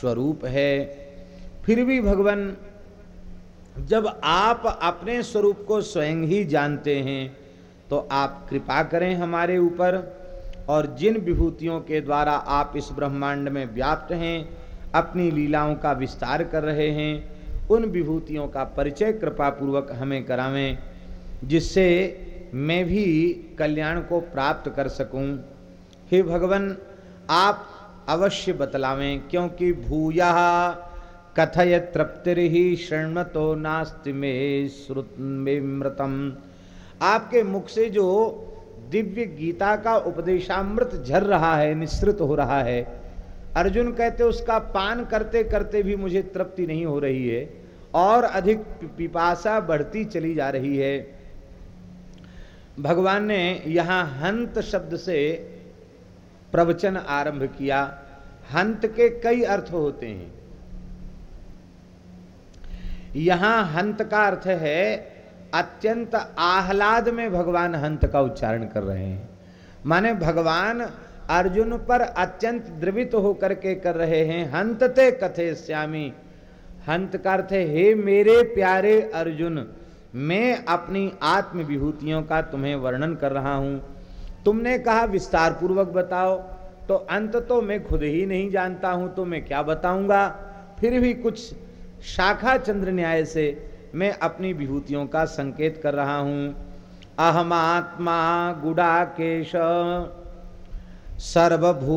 स्वरूप है, फिर भी भगवान, जब आप अपने स्वरूप को स्वयं ही जानते हैं तो आप कृपा करें हमारे ऊपर। और जिन विभूतियों के द्वारा आप इस ब्रह्मांड में व्याप्त हैं, अपनी लीलाओं का विस्तार कर रहे हैं, उन विभूतियों का परिचय कृपा पूर्वक हमें करावें, जिससे मैं भी कल्याण को प्राप्त कर सकूँ। हे भगवान, आप अवश्य बतलावें, क्योंकि भूया कथय तृप्तिर्हि शृण्वतो नास्ति में श्रुत मृतम आपके मुख से जो दिव्य गीता का उपदेशामृत झर रहा है निश्रित हो रहा है। अर्जुन कहते, उसका पान करते करते भी मुझे तृप्ति नहीं हो रही है और अधिक पिपासा बढ़ती चली जा रही है। भगवान ने यहाँ हंत शब्द से प्रवचन आरंभ किया। हंत के कई अर्थ होते हैं। यहाँ हंत का अर्थ है अत्यंत आह्लाद में भगवान हंत का उच्चारण कर रहे हैं। माने भगवान अर्जुन पर अत्यंत द्रवित होकर के कर रहे हैं। हंत ते कथे श्यामी। हंत का हे मेरे प्यारे अर्जुन, मैं अपनी आत्म विभूतियों का तुम्हें वर्णन कर रहा हूँ। तुमने कहा विस्तार पूर्वक बताओ तो अंत तो मैं खुद ही नहीं जानता हूँ तो मैं क्या बताऊँगा? फिर भी कुछ शाखा चंद्र न्याय से मैं अपनी विभूतियों का संकेत कर रहा हूँ। अहमात्मा गुडाकेश सर्वभूताशय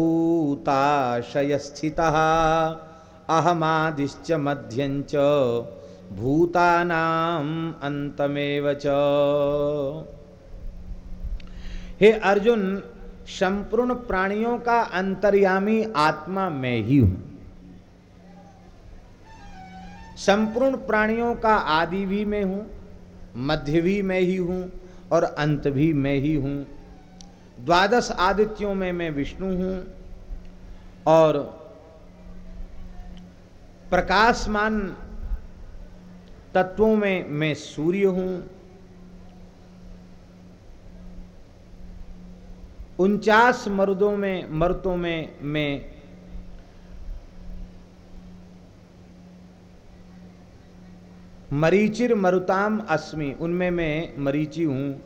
स्थित अहमादिश्च मध्यंच भूतानाम अंतमेव हे अर्जुन, संपूर्ण प्राणियों का अंतर्यामी आत्मा मैं ही हूँ। संपूर्ण प्राणियों का आदि भी मैं हूँ, मध्य भी मैं ही हूँ और अंत भी मैं ही हूँ। द्वादश आदित्यों में मैं विष्णु हूँ और प्रकाशमान तत्वों में मैं सूर्य हूँ। उनचास मर्दों में, मर्तों में मैं मरीचिर मरुताम अस्मि, उनमें मैं मरीचि हूँ।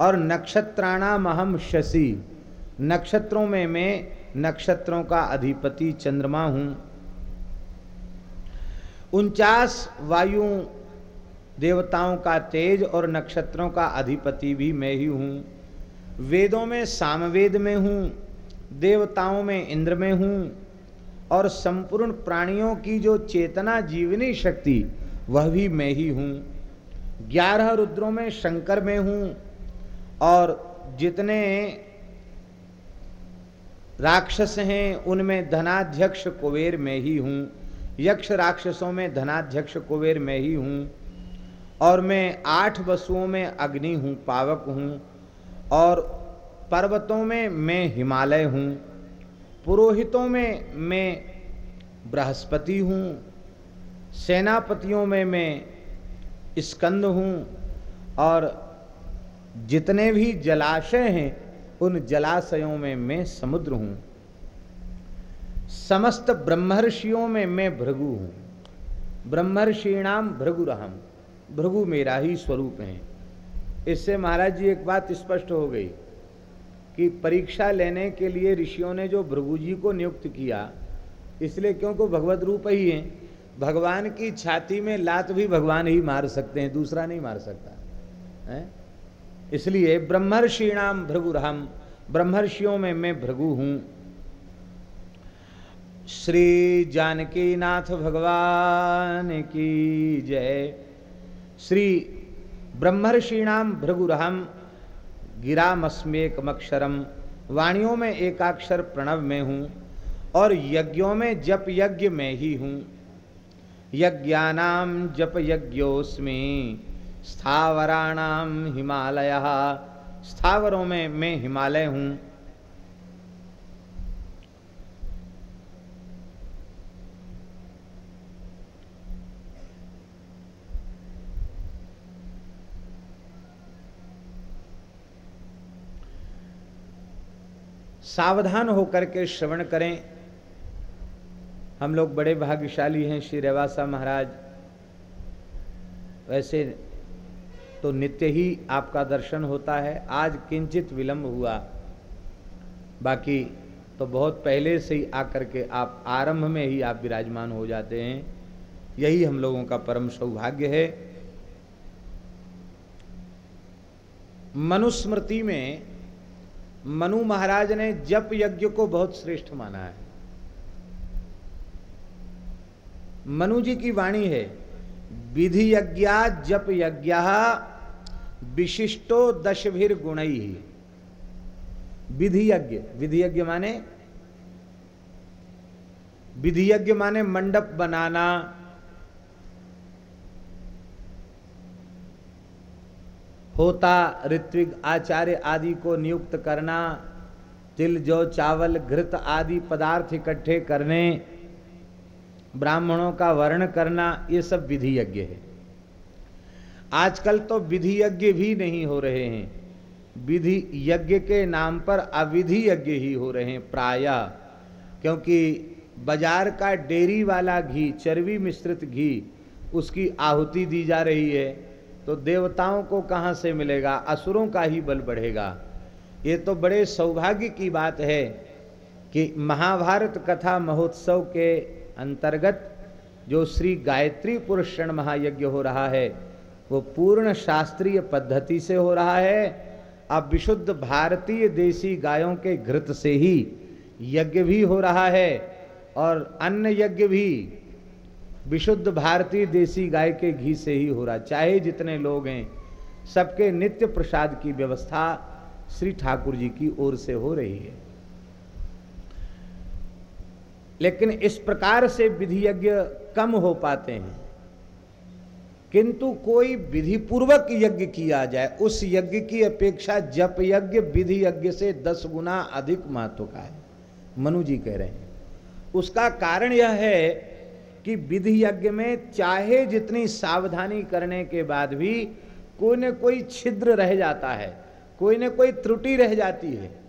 और नक्षत्राणाम अहम शशि, नक्षत्रों में मैं नक्षत्रों का अधिपति चंद्रमा हूँ। उनचास वायु देवताओं का तेज और नक्षत्रों का अधिपति भी मैं ही हूँ। वेदों में सामवेद में हूँ, देवताओं में इंद्र में हूँ। और संपूर्ण प्राणियों की जो चेतना जीवनी शक्ति वह भी मैं ही हूँ। ग्यारह रुद्रों में शंकर में हूँ और जितने राक्षस हैं, उनमें धनाध्यक्ष कुबेर में ही हूँ। यक्ष राक्षसों में धनाध्यक्ष कुबेर में ही हूँ और मैं आठ वसुओं में अग्नि हूँ, पावक हूँ और पर्वतों में मैं हिमालय हूँ। पुरोहितों में मैं बृहस्पति हूँ। सेनापतियों में मैं स्कंद हूँ और जितने भी जलाशय हैं, उन जलाशयों में मैं समुद्र हूँ। समस्त ब्रह्मर्षियों में मैं भृगु हूँ। ब्रह्मर्षिणाम भृगुरहम भृगु मेरा ही स्वरूप है। इससे महाराज जी, एक बात स्पष्ट हो गई कि परीक्षा लेने के लिए ऋषियों ने जो भृगु जी को नियुक्त किया, इसलिए क्योंकि भगवत रूप ही है भगवान की छाती में लात भी भगवान ही मार सकते हैं, दूसरा नहीं मार सकता। है? इसलिए ब्रह्मर्षिणाम भृगुरहम ब्रह्मर्षियों में मैं भृगु हूँ। श्री जानकी नाथ भगवान की जय। श्री ब्रह्मर्षिणाम भृगुरहम गिरामस्मेकमक्षरम वाणियों में एकाक्षर प्रणव में हूँ और यज्ञों में जप यज्ञ में ही हूँ। यज्ञानाम जप यज्ञोस्मी स्थावराणाम हिमालय। स्थावरों में मैं हिमालय हूँ। सावधान होकर के श्रवण करें। हम लोग बड़े भाग्यशाली हैं श्री रेवासा महाराज। वैसे तो नित्य ही आपका दर्शन होता है, आज किंचित विलंब हुआ। बाकी तो बहुत पहले से ही आकर के आप आरंभ में ही आप विराजमान हो जाते हैं। यही हम लोगों का परम सौभाग्य है। मनुस्मृति में मनु महाराज ने जप यज्ञ को बहुत श्रेष्ठ माना है। मनु जी की वाणी है, विधि यज्ञ जप यज्ञ विशिष्टो दशभिर गुण। ही विधि यज्ञ विधि यज्ञ माने? विधि यज्ञ माने मंडप बनाना। होता, ऋत्विक, आचार्य आदि को नियुक्त करना, तिल, जो, चावल, घृत आदि पदार्थ इकट्ठे करने। ब्राह्मणों का वर्ण करना ये सब विधि यज्ञ है। आजकल तो विधि यज्ञ भी नहीं हो रहे हैं। विधि यज्ञ के नाम पर अविधि यज्ञ ही हो रहे हैं प्राय, क्योंकि बाज़ार का डेयरी वाला घी, चर्बी मिश्रित घी, उसकी आहुति दी जा रही है। तो देवताओं को कहाँ से मिलेगा? असुरों का ही बल बढ़ेगा। ये तो बड़े सौभाग्य की बात है कि महाभारत कथा महोत्सव के अंतर्गत जो श्री गायत्री पुरुषण महायज्ञ हो रहा है, वो पूर्ण शास्त्रीय पद्धति से हो रहा है। अब विशुद्ध भारतीय देसी गायों के घृत से ही यज्ञ भी हो रहा है और अन्य यज्ञ भी विशुद्ध भारतीय देसी गाय के घी से ही हो रहा चाहे जितने लोग हैं, सबके नित्य प्रसाद की व्यवस्था श्री ठाकुर जी की ओर से हो रही है। लेकिन इस प्रकार से विधि यज्ञ कम हो पाते हैं। किंतु कोई विधि पूर्वक यज्ञ किया जाए, उस यज्ञ की अपेक्षा जप यज्ञ विधि यज्ञ से दस गुना अधिक महत्व का है। मनु जी कह रहे हैं। उसका कारण यह है कि विधि यज्ञ में चाहे जितनी सावधानी करने के बाद भी कोई न कोई छिद्र रह जाता है, कोई न कोई त्रुटि रह जाती है।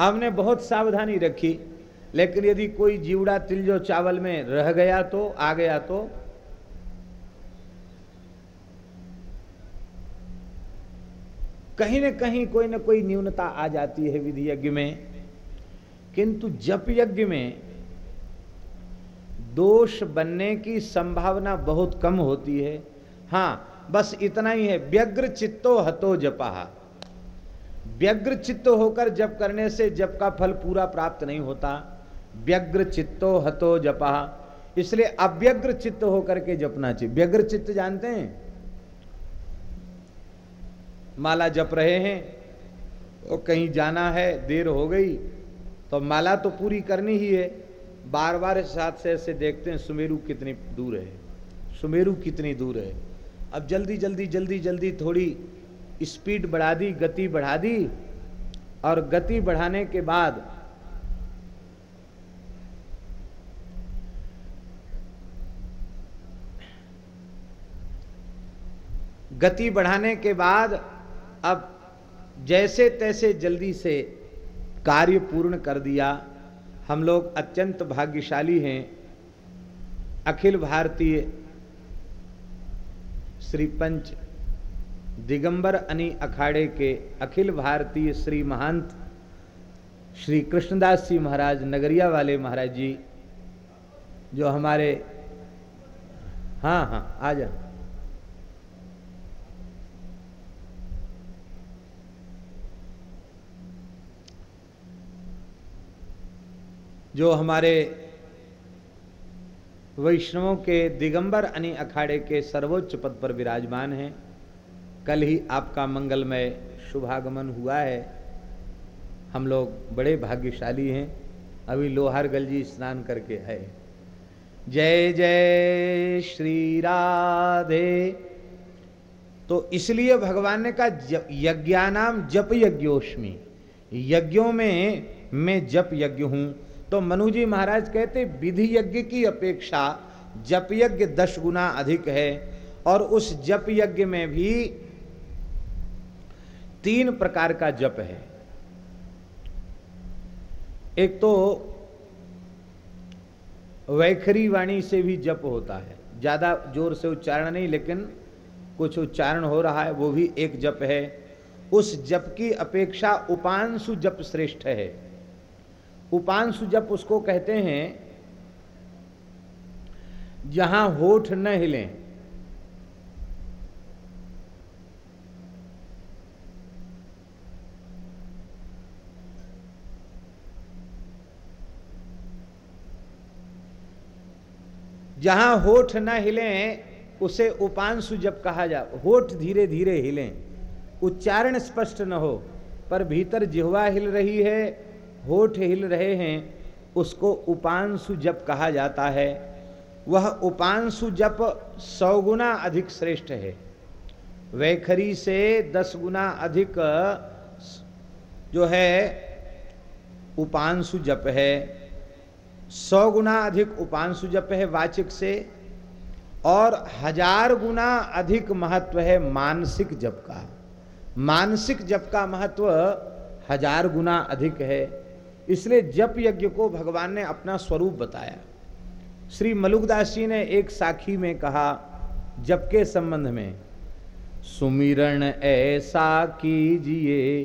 हमने बहुत सावधानी रखी, लेकिन यदि कोई जीवड़ा तिल जो चावल में रह गया तो आ गया तो? कहीं न कहीं कोई न कोई न्यूनता आ जाती है विधि यज्ञ में। किंतु जप यज्ञ में दोष बनने की संभावना बहुत कम होती है। हाँ बस इतना ही है। व्यग्र चित्तो हतो जपा। व्यग्र चित्त होकर जप करने से जप का फल पूरा प्राप्त नहीं होता। व्यग्र चित्तो हतो जपा। इसलिए अव्यग्र चित्त होकर के जपना चाहिए। व्यग्र चित्त जानते हैं? माला जप रहे हैं और कहीं जाना है, देर हो गई तो माला तो पूरी करनी ही है। बार बार साथ से ऐसे देखते हैं, सुमेरु कितनी दूर है। सुमेरु कितनी दूर है। अब जल्दी जल्दी जल्दी जल्दी थोड़ी स्पीड बढ़ा दी, गति बढ़ा दी और गति बढ़ाने के बाद गति बढ़ाने के बाद अब जैसे तैसे जल्दी से कार्य पूर्ण कर दिया। हम लोग अत्यंत भाग्यशाली हैं। अखिल भारतीय श्री पंच दिगंबर अनि अखाड़े के अखिल भारतीय श्री महंत श्री कृष्णदास जी महाराज नगरिया वाले महाराज जी, जो हमारे हाँ हाँ आ जा। जो हमारे वैष्णवों के दिगंबर अनि अखाड़े के सर्वोच्च पद पर विराजमान हैं कल ही आपका मंगलमय शुभागमन हुआ है। हम लोग बड़े भाग्यशाली हैं। अभी लोहारगल जी स्नान करके है। जय जय श्री राधे। तो इसलिए भगवान ने कहा यज्ञानाम जप यज्ञोष्मी। यज्ञों में मैं जप यज्ञ हूँ। तो मनु जी महाराज कहते, विधि यज्ञ की अपेक्षा जप यज्ञ दस गुना अधिक है और उस जप यज्ञ में भी तीन प्रकार का जप है। एक तो वैखरी वाणी से भी जप होता है। ज़्यादा ज़ोर से उच्चारण नहीं, लेकिन कुछ उच्चारण हो रहा है, वो भी एक जप है। उस जप की अपेक्षा उपांशु जप श्रेष्ठ है। उपांशु जप उसको कहते हैं, जहाँ होठ न हिलें जहाँ होठ न हिलें, उसे उपांशु जब कहा जा, होठ धीरे धीरे हिलें। उच्चारण स्पष्ट न हो, पर भीतर जिहवा हिल रही है, होठ हिल रहे हैं, उसको उपांशु जप कहा जाता है। वह उपांशु जप सौ गुना अधिक श्रेष्ठ है। वैखरी से दस गुना अधिक, जो है, उपांशु जप है। सौ गुना अधिक उपांशु जप है वाचिक से, और हज़ार गुना अधिक महत्व है मानसिक जप का। मानसिक जप का महत्व हज़ार गुना अधिक है। इसलिए जप यज्ञ को भगवान ने अपना स्वरूप बताया। श्री मलुकदास जी ने एक साखी में कहा, जप के संबंध में, सुमिरण ऐसा कीजिए,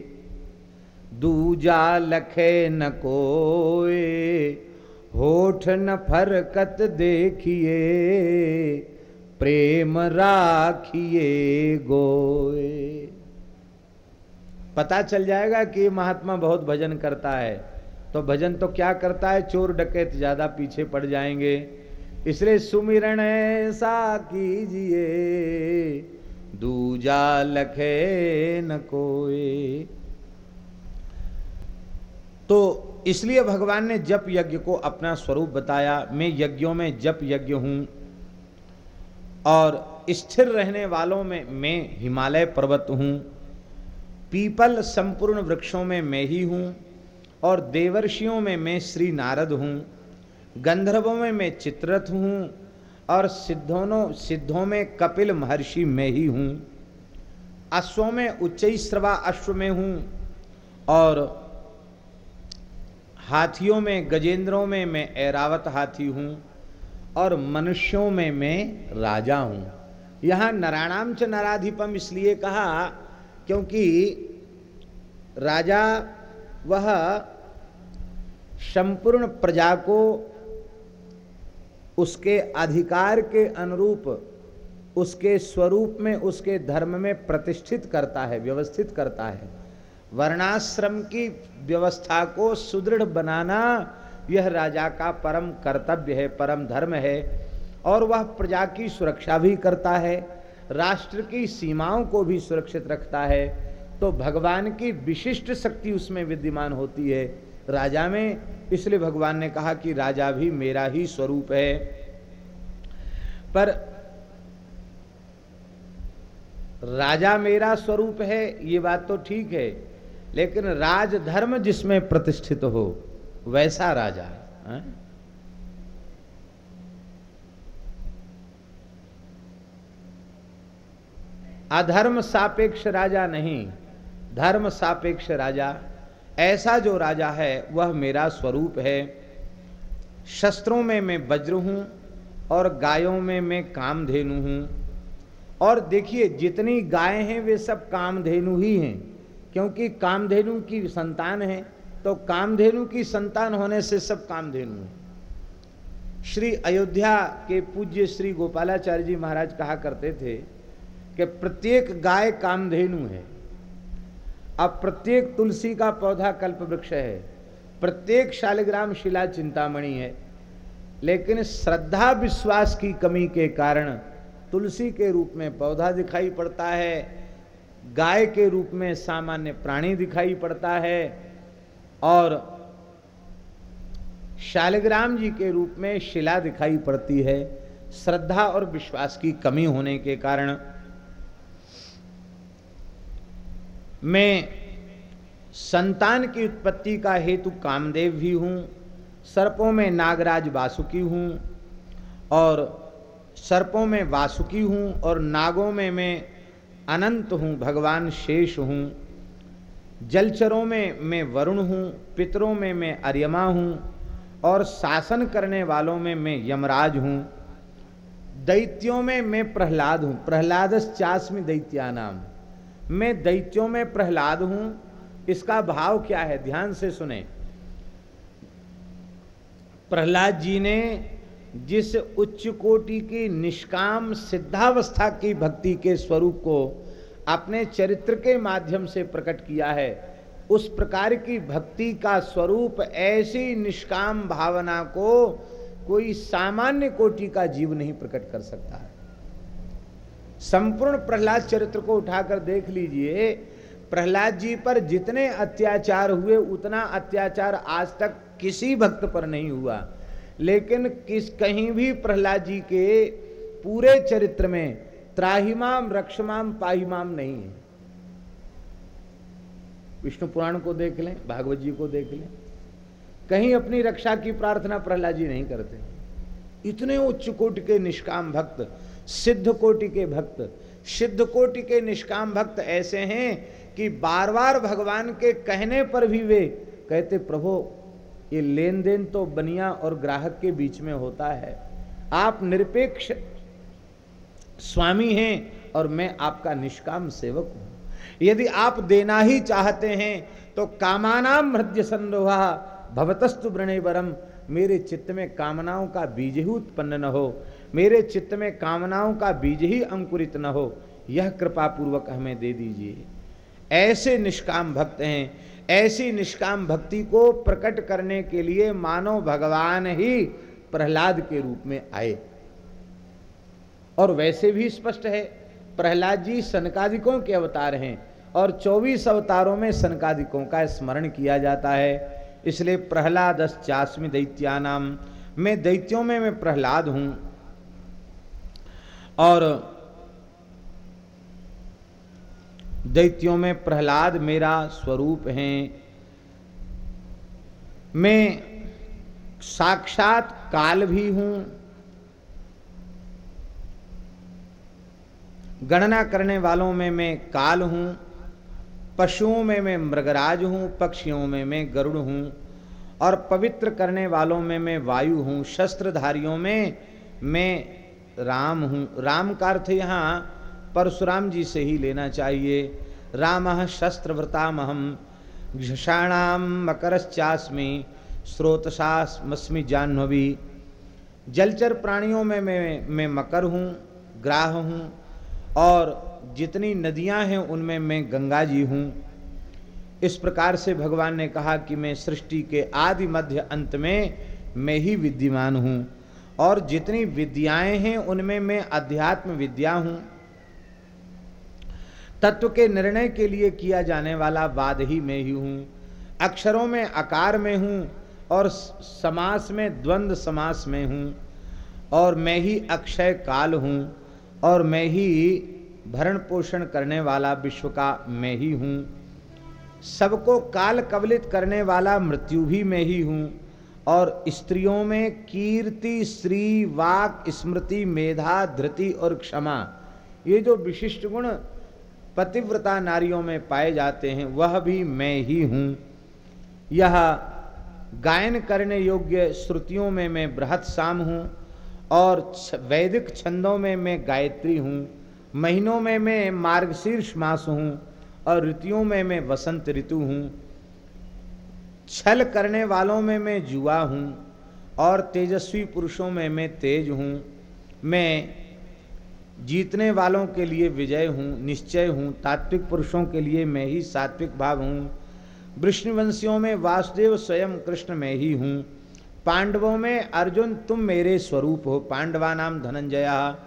दूजा लखे न कोए होठ न फरकत देखिए, प्रेम राखिए गोए। पता चल जाएगा कि महात्मा बहुत भजन करता है। तो भजन तो क्या करता है? चोर डकैत ज़्यादा पीछे पड़ जाएँगे। इसलिए सुमिरण ऐसा कीजिए, दूजा लखे न कोई तो इसलिए भगवान ने जप यज्ञ को अपना स्वरूप बताया, मैं यज्ञों में जप यज्ञ हूँ और स्थिर रहने वालों में मैं हिमालय पर्वत हूँ, पीपल संपूर्ण वृक्षों में मैं ही हूँ और देवर्षियों में मैं श्री नारद हूँ, गंधर्वों में मैं चित्रथ हूँ और सिद्धों सिद्धों में कपिल महर्षि मैं ही हूँ। अश्वों में उच्च श्रवा अश्व में हूँ और हाथियों में, गजेंद्रों में मैं ऐरावत हाथी हूँ और मनुष्यों में मैं राजा हूँ। यहाँ नराणाम च नराधिपम इसलिए कहा क्योंकि राजा वह संपूर्ण प्रजा को उसके अधिकार के अनुरूप, उसके स्वरूप में, उसके धर्म में प्रतिष्ठित करता है, व्यवस्थित करता है। वर्णाश्रम की व्यवस्था को सुदृढ़ बनाना यह राजा का परम कर्तव्य है, परम धर्म है, और वह प्रजा की सुरक्षा भी करता है, राष्ट्र की सीमाओं को भी सुरक्षित रखता है। तो भगवान की विशिष्ट शक्ति उसमें विद्यमान होती है। राजा में, इसलिए भगवान ने कहा कि राजा भी मेरा ही स्वरूप है। पर राजा मेरा स्वरूप है, ये बात तो ठीक है लेकिन राजधर्म जिसमें प्रतिष्ठित हो, वैसा राजा है अधर्म सापेक्ष राजा नहीं, धर्म सापेक्ष राजा, ऐसा जो राजा है, वह मेरा स्वरूप है। शस्त्रों में मैं वज्र हूँ और गायों में मैं कामधेनु हूँ। और देखिए, जितनी गायें हैं, वे सब कामधेनु ही हैं। क्योंकि कामधेनु की संतान है तो कामधेनु की संतान होने से सब कामधेनु है। श्री अयोध्या के पूज्य श्री गोपालाचार्य जी महाराज कहा करते थे कि प्रत्येक गाय कामधेनु है। अब प्रत्येक तुलसी का पौधा कल्प वृक्ष है, प्रत्येक शालिग्राम शिला चिंतामणि है, लेकिन श्रद्धा विश्वास की कमी के कारण तुलसी के रूप में पौधा दिखाई पड़ता है। गाय के रूप में सामान्य प्राणी दिखाई पड़ता है और शालिग्राम जी के रूप में शिला दिखाई पड़ती है। श्रद्धा और विश्वास की कमी होने के कारण मैं संतान की उत्पत्ति का हेतु कामदेव भी हूँ, सर्पों में नागराज वासुकी हूँ और सर्पों में वासुकी हूँ और नागों में मैं अनंत हूँ, भगवान शेष हूँ। जलचरों में मैं वरुण हूँ, पितरों में मैं अर्यमा हूँ और शासन करने वालों में मैं यमराज हूँ। दैत्यों में मैं प्रहलाद हूँ प्रहलाद चाशमी दैत्यानाम। मैं दैत्यों में प्रहलाद हूँ, इसका भाव क्या है? ध्यान से सुने। प्रहलाद जी ने जिस उच्च कोटि की निष्काम सिद्धावस्था की भक्ति के स्वरूप को अपने चरित्र के माध्यम से प्रकट किया है, उस प्रकार की भक्ति का स्वरूप ऐसी निष्काम भावना को कोई सामान्य कोटि का जीव नहीं प्रकट कर सकता। है संपूर्ण प्रहलाद चरित्र को उठाकर देख लीजिए, प्रहलाद जी पर जितने अत्याचार हुए, उतना अत्याचार आज तक किसी भक्त पर नहीं हुआ। लेकिन किस कहीं भी प्रहलाद जी के पूरे चरित्र में त्राहिमाम, रक्षमाम, पाहिमाम नहीं है। विष्णु पुराण को देख लें, भागवत जी को देख लें। कहीं अपनी रक्षा की प्रार्थना प्रहलाद जी नहीं करते। इतने उच्च कोटि के निष्काम भक्त, सिद्ध कोटि के भक्त, सिद्ध कोटि के निष्काम भक्त ऐसे हैं कि बार बार भगवान के कहने पर भी वे कहते, प्रभु ये लेन देन तो बनिया और ग्राहक के बीच में होता है। आप निरपेक्ष स्वामी हैं और मैं आपका निष्काम सेवक हूँ। यदि आप देना ही चाहते हैं तो कामानाम हृदय संरोहा भवतस्तु वरम मेरे चित्त में कामनाओं का बीज ही उत्पन्न न हो। मेरे चित्त में कामनाओं का बीज ही अंकुरित न हो। यह कृपा पूर्वक हमें दे दीजिए। ऐसे निष्काम भक्त हैं ऐसी निष्काम भक्ति को प्रकट करने के लिए मानो भगवान ही प्रहलाद के रूप में आए। और वैसे भी स्पष्ट है, प्रहलाद जी सनकादिकों के अवतार हैं और 24 अवतारों में सनकादिकों का स्मरण किया जाता है। इसलिए प्रहलाद चाशमी दैत्यानाम मैं दैत्यों में मैं प्रहलाद हूँ। और दैत्यों में प्रहलाद मेरा स्वरूप है। मैं साक्षात काल भी हूँ। गणना करने वालों में मैं काल हूँ। पशुओं में मैं मृगराज हूँ। पक्षियों में मैं गरुड़ हूँ। और पवित्र करने वालों में मैं वायु हूँ। शस्त्रधारियों में मैं राम हूँ। राम का अर्थ यहाँ परशुराम जी से ही लेना चाहिए। राम शस्त्रव्रतामहम घषाणाम मकरश्चास्मी स्रोतसास्मी जाह्नवी। जलचर प्राणियों में मैं मैं मकर हूँ, ग्राह हूँ, और जितनी नदियाँ हैं उनमें मैं गंगा जी हूँ। इस प्रकार से भगवान ने कहा कि मैं सृष्टि के आदि मध्य अंत में, मैं ही विद्यमान हूँ, और जितनी विद्याएँ हैं उनमें मैं अध्यात्म विद्या हूँ। तत्व के निर्णय के लिए किया जाने वाला वाद ही मैं ही हूँ। अक्षरों में, आकार में हूँ और समास में, द्वंद समास में हूँ। और मैं ही अक्षय काल हूँ और मैं ही भरण पोषण करने वाला विश्व का मैं ही हूँ। सबको काल कवलित करने वाला मृत्यु भी मैं ही हूँ और स्त्रियों में कीर्ति, श्री, वाक, स्मृति, मेधा, धृति और क्षमा, ये जो विशिष्ट गुण पतिव्रता नारियों में पाए जाते हैं, वह भी मैं ही हूँ। यह गायन करने योग्य श्रुतियों में मैं बृहत शाम हूँ और वैदिक छंदों में मैं गायत्री हूँ। महीनों में मैं मार्गशीर्ष मास हूँ और ऋतुओं में मैं वसंत ऋतु हूँ। छल करने वालों में मैं जुआ हूँ और तेजस्वी पुरुषों में मैं तेज हूँ। मैं जीतने वालों के लिए विजय हूँ, निश्चय हूँ, तात्विक पुरुषों के लिए मैं ही सात्विक भाव हूँ। वृष्णवंशियों में वासुदेव स्वयं कृष्ण में ही हूँ। पांडवों में अर्जुन तुम मेरे स्वरूप हो, पांडवा नाम धनंजया।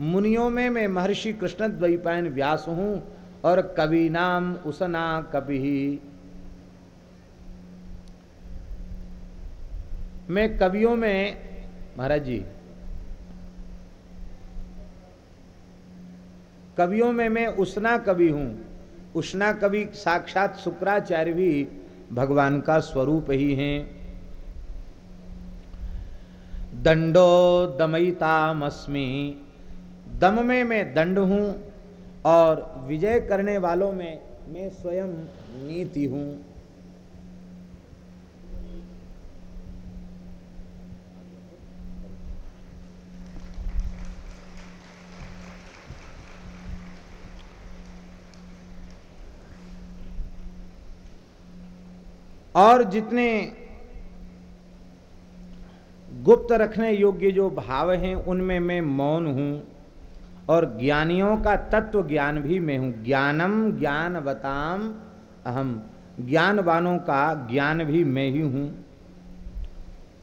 मुनियों में मैं महर्षि कृष्ण द्वैपायन व्यास हूँ और कवि नाम उसना कवि मैं कवियों में, महाराज जी कवियों में मैं उष्णा कवि हूँ। उष्णा कवि साक्षात शुक्राचार्य भी भगवान का स्वरूप ही हैं। दंडो दमयितामस्मि। दम में मैं दंड हूँ और विजय करने वालों में मैं स्वयं नीति हूँ। और जितने गुप्त रखने योग्य जो भाव हैं, उनमें मैं मौन हूँ। और ज्ञानियों का तत्व ज्ञान भी मैं हूँ। ज्ञानम ज्ञान बताम अहम। ज्ञानवानों का ज्ञान भी मैं ही हूँ।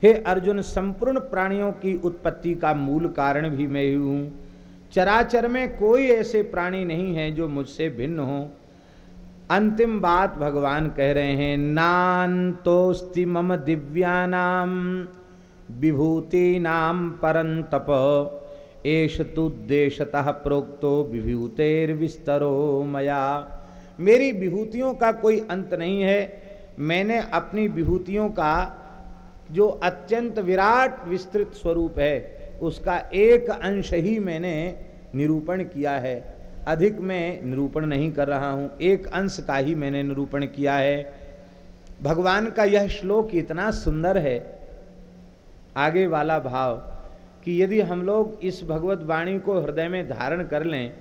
हे अर्जुन, संपूर्ण प्राणियों की उत्पत्ति का मूल कारण भी मैं ही हूँ। चराचर में कोई ऐसे प्राणी नहीं है जो मुझसे भिन्न हो। अंतिम बात भगवान कह रहे हैं नान्तोस्ति मम दिव्यानाम विभूति नाम परंतप एष तुद्देशतः प्रोक्तो विभूतेर्विस्तरो मया। मेरी विभूतियों का कोई अंत नहीं है। मैंने अपनी विभूतियों का जो अत्यंत विराट विस्तृत स्वरूप है, उसका एक अंश ही मैंने निरूपण किया है। अधिक मैं निरूपण नहीं कर रहा हूँ। एक अंश का ही मैंने निरूपण किया है। भगवान का यह श्लोक इतना सुंदर है, आगे वाला भाव, कि यदि हम लोग इस भगवत वाणी को हृदय में धारण कर लें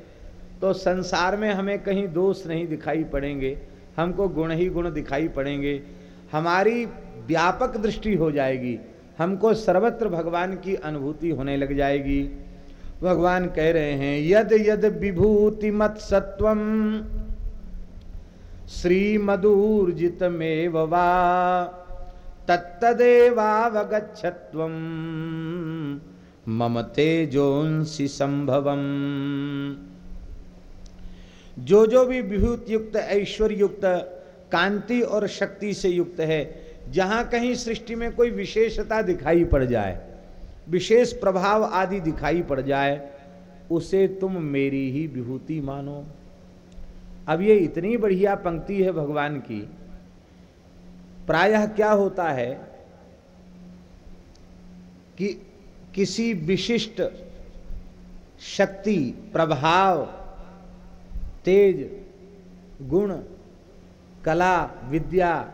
तो संसार में हमें कहीं दोष नहीं दिखाई पड़ेंगे। हमको गुण ही गुण दिखाई पड़ेंगे। हमारी व्यापक दृष्टि हो जाएगी। हमको सर्वत्र भगवान की अनुभूति होने लग जाएगी। भगवान कह रहे हैं, यद यद विभूति मत सत्व श्री मधुर्जित तत्तदेवावगछत्व मम तेजोंसी संभवम। जो जो भी विभूत युक्त ऐश्वर्य युक्त कांति और शक्ति से युक्त है, जहाँ कहीं सृष्टि में कोई विशेषता दिखाई पड़ जाए विशेष प्रभाव आदि दिखाई पड़ जाए, उसे तुम मेरी ही विभूति मानो। अब ये इतनी बढ़िया पंक्ति है भगवान की। प्रायः क्या होता है कि किसी विशिष्ट शक्ति, प्रभाव, तेज, गुण, कला, विद्या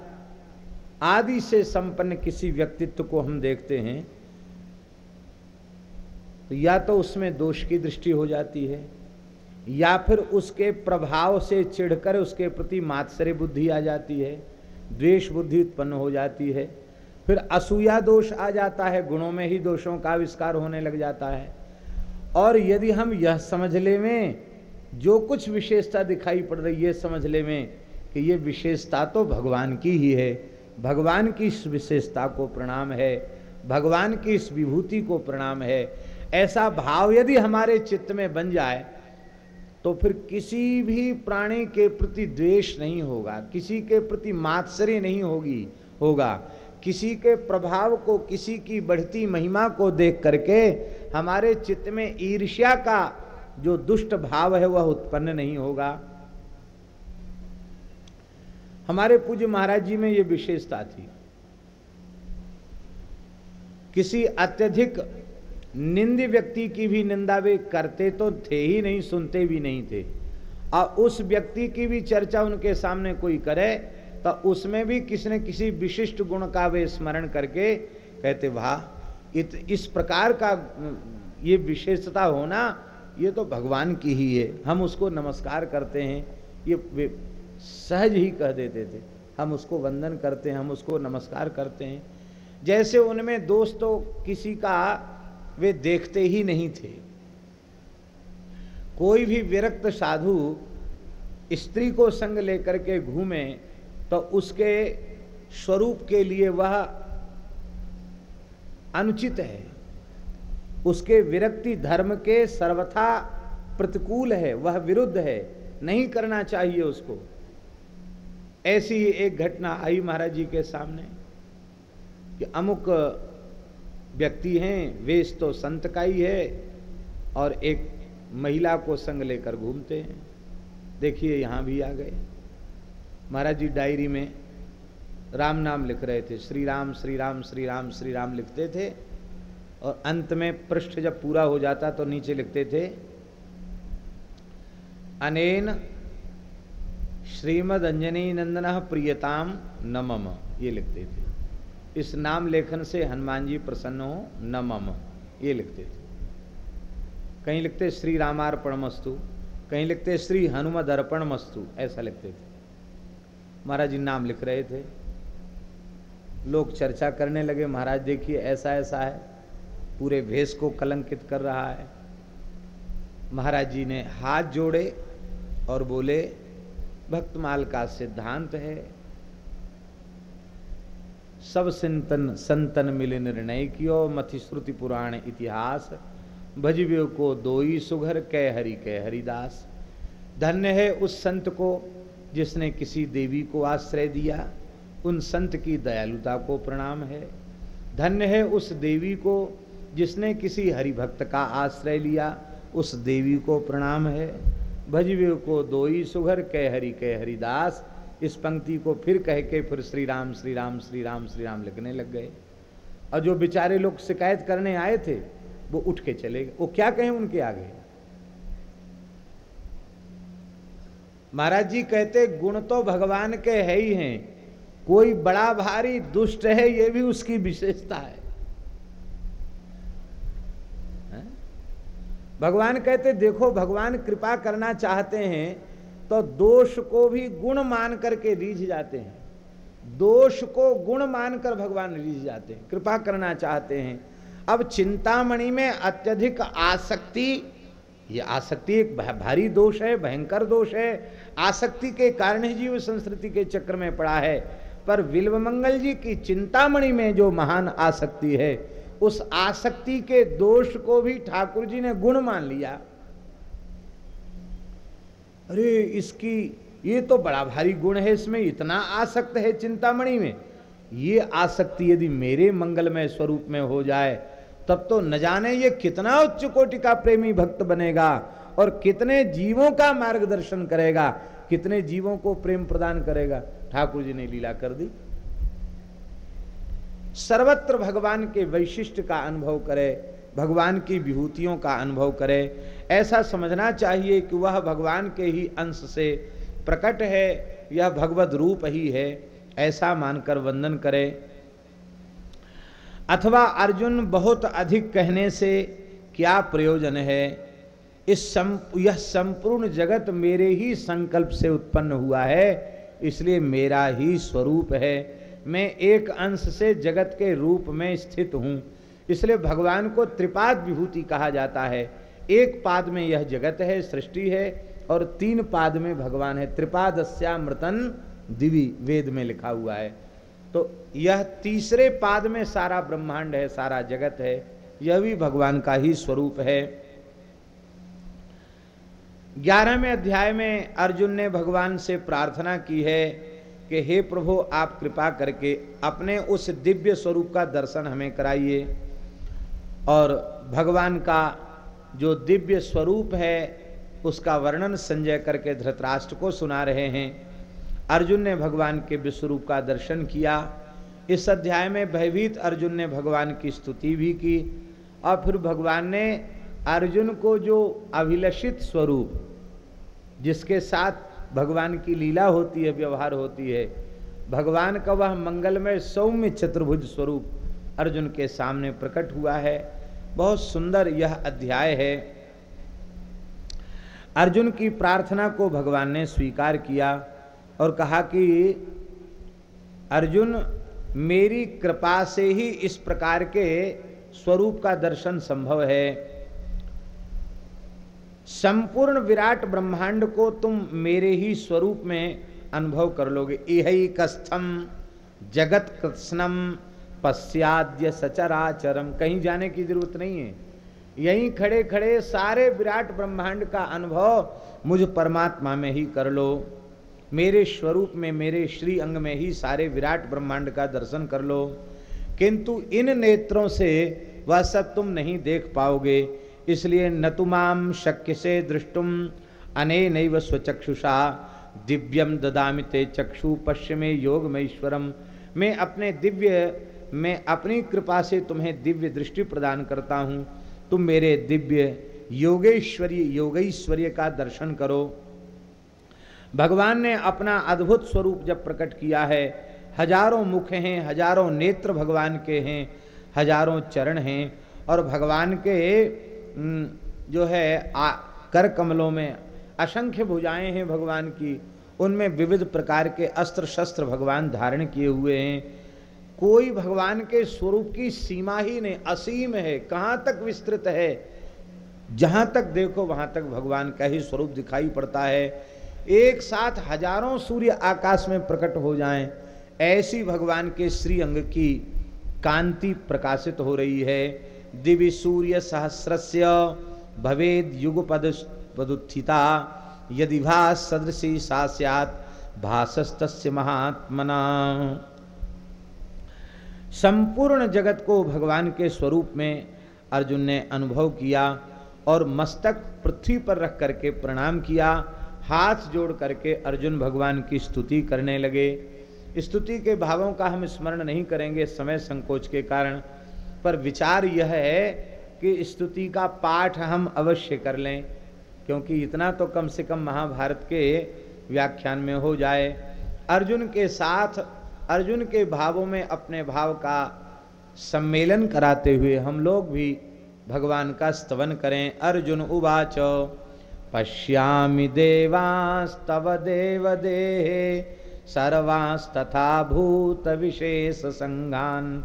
आदि से संपन्न किसी व्यक्तित्व को हम देखते हैं तो या तो उसमें दोष की दृष्टि हो जाती है, या फिर उसके प्रभाव से चिढ़कर उसके प्रति मात्सर्य बुद्धि आ जाती है, द्वेष बुद्धि उत्पन्न हो जाती है, फिर असूया दोष आ जाता है, गुणों में ही दोषों का आविष्कार होने लग जाता है। और यदि हम यह समझ ले में, जो कुछ विशेषता दिखाई पड़ रही है समझ ले में, कि ये विशेषता तो भगवान की ही है, भगवान की इस विशेषता को प्रणाम है, भगवान की इस विभूति को प्रणाम है ऐसा भाव यदि हमारे चित्त में बन जाए तो फिर किसी भी प्राणी के प्रति द्वेष नहीं होगा, किसी के प्रति मात्सर्य नहीं होगी, होगा। किसी के प्रभाव को, किसी की बढ़ती महिमा को देख करके हमारे चित्त में ईर्ष्या का जो दुष्ट भाव है, वह उत्पन्न नहीं होगा। हमारे पूज्य महाराज जी में ये विशेषता थी। किसी अत्यधिक निंद व्यक्ति की भी निंदा वे करते तो थे ही नहीं, सुनते भी नहीं थे। और उस व्यक्ति की भी चर्चा उनके सामने कोई करे तो उसमें भी किसी न किसी विशिष्ट गुण का वे स्मरण करके कहते, वाह इस प्रकार का ये विशेषता होना, ये तो भगवान की ही है। हम उसको नमस्कार करते हैं। ये सहज ही कह देते थे। हम उसको वंदन करते हैं, हम उसको नमस्कार करते हैं। जैसे उनमें दोस्तों किसी का वे देखते ही नहीं थे। कोई भी विरक्त साधु स्त्री को संग लेकर के घूमे तो उसके स्वरूप के लिए वह अनुचित है। उसके विरक्ति धर्म के सर्वथा प्रतिकूल है, वह विरुद्ध है, नहीं करना चाहिए उसको। ऐसी एक घटना आई महाराज जी के सामने, कि अमुक व्यक्ति हैं, वेश तो संत का ही है, और एक महिला को संग लेकर घूमते हैं। देखिए, यहाँ भी आ गए। महाराज जी डायरी में राम नाम लिख रहे थे, श्री राम श्री राम श्री राम श्री राम लिखते थे, और अंत में पृष्ठ जब पूरा हो जाता तो नीचे लिखते थे, अनेन श्रीमद अंजनी नंदन प्रियताम नमम ये लिखते थे। इस नाम लेखन से हनुमान जी प्रसन्न हो नमम ये लिखते थे। कहीं लिखते श्री रामार्पण मस्तु कहीं लिखते श्री हनुमद अर्पण मस्तु ऐसा लिखते थे। महाराज जी नाम लिख रहे थे। लोग चर्चा करने लगे, महाराज देखिए ऐसा ऐसा है, पूरे भेष को कलंकित कर रहा है। महाराज जी ने हाथ जोड़े और बोले, भक्तमाल का सिद्धांत है सब संतन संतन मिले निर्णय कियो मथि श्रुति पुराण इतिहास। भजवे को दोई सुघर, कै हरि, कै हरिदास। धन्य है उस संत को जिसने किसी देवी को आश्रय दिया। उन संत की दयालुता को प्रणाम है। धन्य है उस देवी को जिसने किसी हरिभक्त का आश्रय लिया। उस देवी को प्रणाम है। भजवे को दोई सुघर, कै हरि, कै हरिदास। इस पंक्ति को फिर कह के फिर श्री राम श्री राम श्री राम श्री राम लिखने लग गए। और जो बेचारे लोग शिकायत करने आए थे, वो उठ के चले गए। वो क्या कहें उनके आगे? महाराज जी कहते, गुण तो भगवान के है ही हैं। कोई बड़ा भारी दुष्ट है, ये भी उसकी विशेषता है? भगवान कहते, देखो, भगवान कृपा करना चाहते हैं तो दोष को भी गुण मान करके रीझ जाते हैं। दोष को गुण मानकर भगवान रीझ जाते हैं। कृपा करना चाहते हैं। अब चिंतामणि में अत्यधिक आसक्ति, ये आसक्ति एक भारी दोष है, भयंकर दोष है। आसक्ति के कारण ही जीव संस्कृति के चक्र में पड़ा है। पर विल्व मंगल जी की चिंतामणि में जो महान आसक्ति है, उस आसक्ति के दोष को भी ठाकुर जी ने गुण मान लिया। अरे, इसकी, ये तो बड़ा भारी गुण है, इसमें इतना आसक्त है चिंतामणि में। ये आसक्ति यदि मेरे मंगलमय स्वरूप में हो जाए, तब तो न जाने ये कितना उच्च कोटि का प्रेमी भक्त बनेगा और कितने जीवों का मार्गदर्शन करेगा, कितने जीवों को प्रेम प्रदान करेगा। ठाकुर जी ने लीला कर दी। सर्वत्र भगवान के वैशिष्ट का अनुभव करे, भगवान की विभूतियों का अनुभव करे ऐसा समझना चाहिए कि वह भगवान के ही अंश से प्रकट है यह भगवत रूप ही है ऐसा मानकर वंदन करे। अथवा अर्जुन बहुत अधिक कहने से क्या प्रयोजन है? इस सम, यह संपूर्ण जगत मेरे ही संकल्प से उत्पन्न हुआ है इसलिए मेरा ही स्वरूप है। मैं एक अंश से जगत के रूप में स्थित हूँ इसलिए भगवान को त्रिपाद विभूति कहा जाता है। एक पाद में यह जगत है, सृष्टि है, और तीन पाद में भगवान है। त्रिपादस्यामृतन दिवी वेद में लिखा हुआ है। तो यह तीसरे पाद में सारा ब्रह्मांड है, सारा जगत है, यह भी भगवान का ही स्वरूप है। ग्यारहवें अध्याय में अर्जुन ने भगवान से प्रार्थना की है कि, हे प्रभु, आप कृपा करके अपने उस दिव्य स्वरूप का दर्शन हमें कराइए। और भगवान का जो दिव्य स्वरूप है, उसका वर्णन संजय करके धृतराष्ट्र को सुना रहे हैं। अर्जुन ने भगवान के विश्वरूप का दर्शन किया। इस अध्याय में भयभीत अर्जुन ने भगवान की स्तुति भी की और फिर भगवान ने अर्जुन को जो अभिलषित स्वरूप, जिसके साथ भगवान की लीला होती है, व्यवहार होती है, भगवान का वह मंगलमय सौम्य चतुर्भुज स्वरूप अर्जुन के सामने प्रकट हुआ है। बहुत सुंदर यह अध्याय है। अर्जुन की प्रार्थना को भगवान ने स्वीकार किया और कहा कि, अर्जुन, मेरी कृपा से ही इस प्रकार के स्वरूप का दर्शन संभव है। संपूर्ण विराट ब्रह्मांड को तुम मेरे ही स्वरूप में अनुभव कर लोगे। यही कस्थम जगत कृष्णम पश्चाद्य सचराचरम। कहीं जाने की ज़रूरत नहीं है। यहीं खड़े खड़े सारे विराट ब्रह्मांड का अनुभव मुझ परमात्मा में ही कर लो। मेरे स्वरूप में, मेरे श्री अंग में ही सारे विराट ब्रह्मांड का दर्शन कर लो। किंतु इन नेत्रों से वह सब तुम नहीं देख पाओगे। इसलिए न तुमाम शक्य से दृष्टुम। अने नैव स्वचक्षुषा। दिव्यम ददामि ते चक्षु पश्चिमे योग मैं अपने दिव्य मैं अपनी कृपा से तुम्हें दिव्य दृष्टि प्रदान करता हूँ। तुम मेरे दिव्य योगेश्वरी योगेश्वर्य का दर्शन करो। भगवान ने अपना अद्भुत स्वरूप जब प्रकट किया है हज़ारों मुख हैं हज़ारों नेत्र भगवान के हैं हज़ारों चरण हैं और भगवान के जो है आ, कर कमलों में असंख्य भुजाएँ हैं भगवान की। उनमें विविध प्रकार के अस्त्र शस्त्र भगवान धारण किए हुए हैं। कोई भगवान के स्वरूप की सीमा ही नहीं, असीम है, कहाँ तक विस्तृत है? जहाँ तक देखो, वहाँ तक भगवान का ही स्वरूप दिखाई पड़ता है। एक साथ हज़ारों सूर्य आकाश में प्रकट हो जाएँ, ऐसी भगवान के श्री अंग की कांति प्रकाशित हो रही है। दिव्य सूर्य सहस्रस्य भवेद युग पद पदुत्थिता, यदि भास सदृशी सैत भाषस्त महात्मना। संपूर्ण जगत को भगवान के स्वरूप में अर्जुन ने अनुभव किया और मस्तक पृथ्वी पर रख करके प्रणाम किया, हाथ जोड़ करके अर्जुन भगवान की स्तुति करने लगे। स्तुति के भावों का हम स्मरण नहीं करेंगे समय संकोच के कारण, पर विचार यह है कि स्तुति का पाठ हम अवश्य कर लें, क्योंकि इतना तो कम से कम महाभारत के व्याख्यान में हो जाए। अर्जुन के साथ अर्जुन के भावों में अपने भाव का सम्मेलन कराते हुए हम लोग भी भगवान का स्तवन करें। अर्जुन उवाच, पश्यामि देवास्तव देव देहे सर्वास्तथा भूत विशेष संगान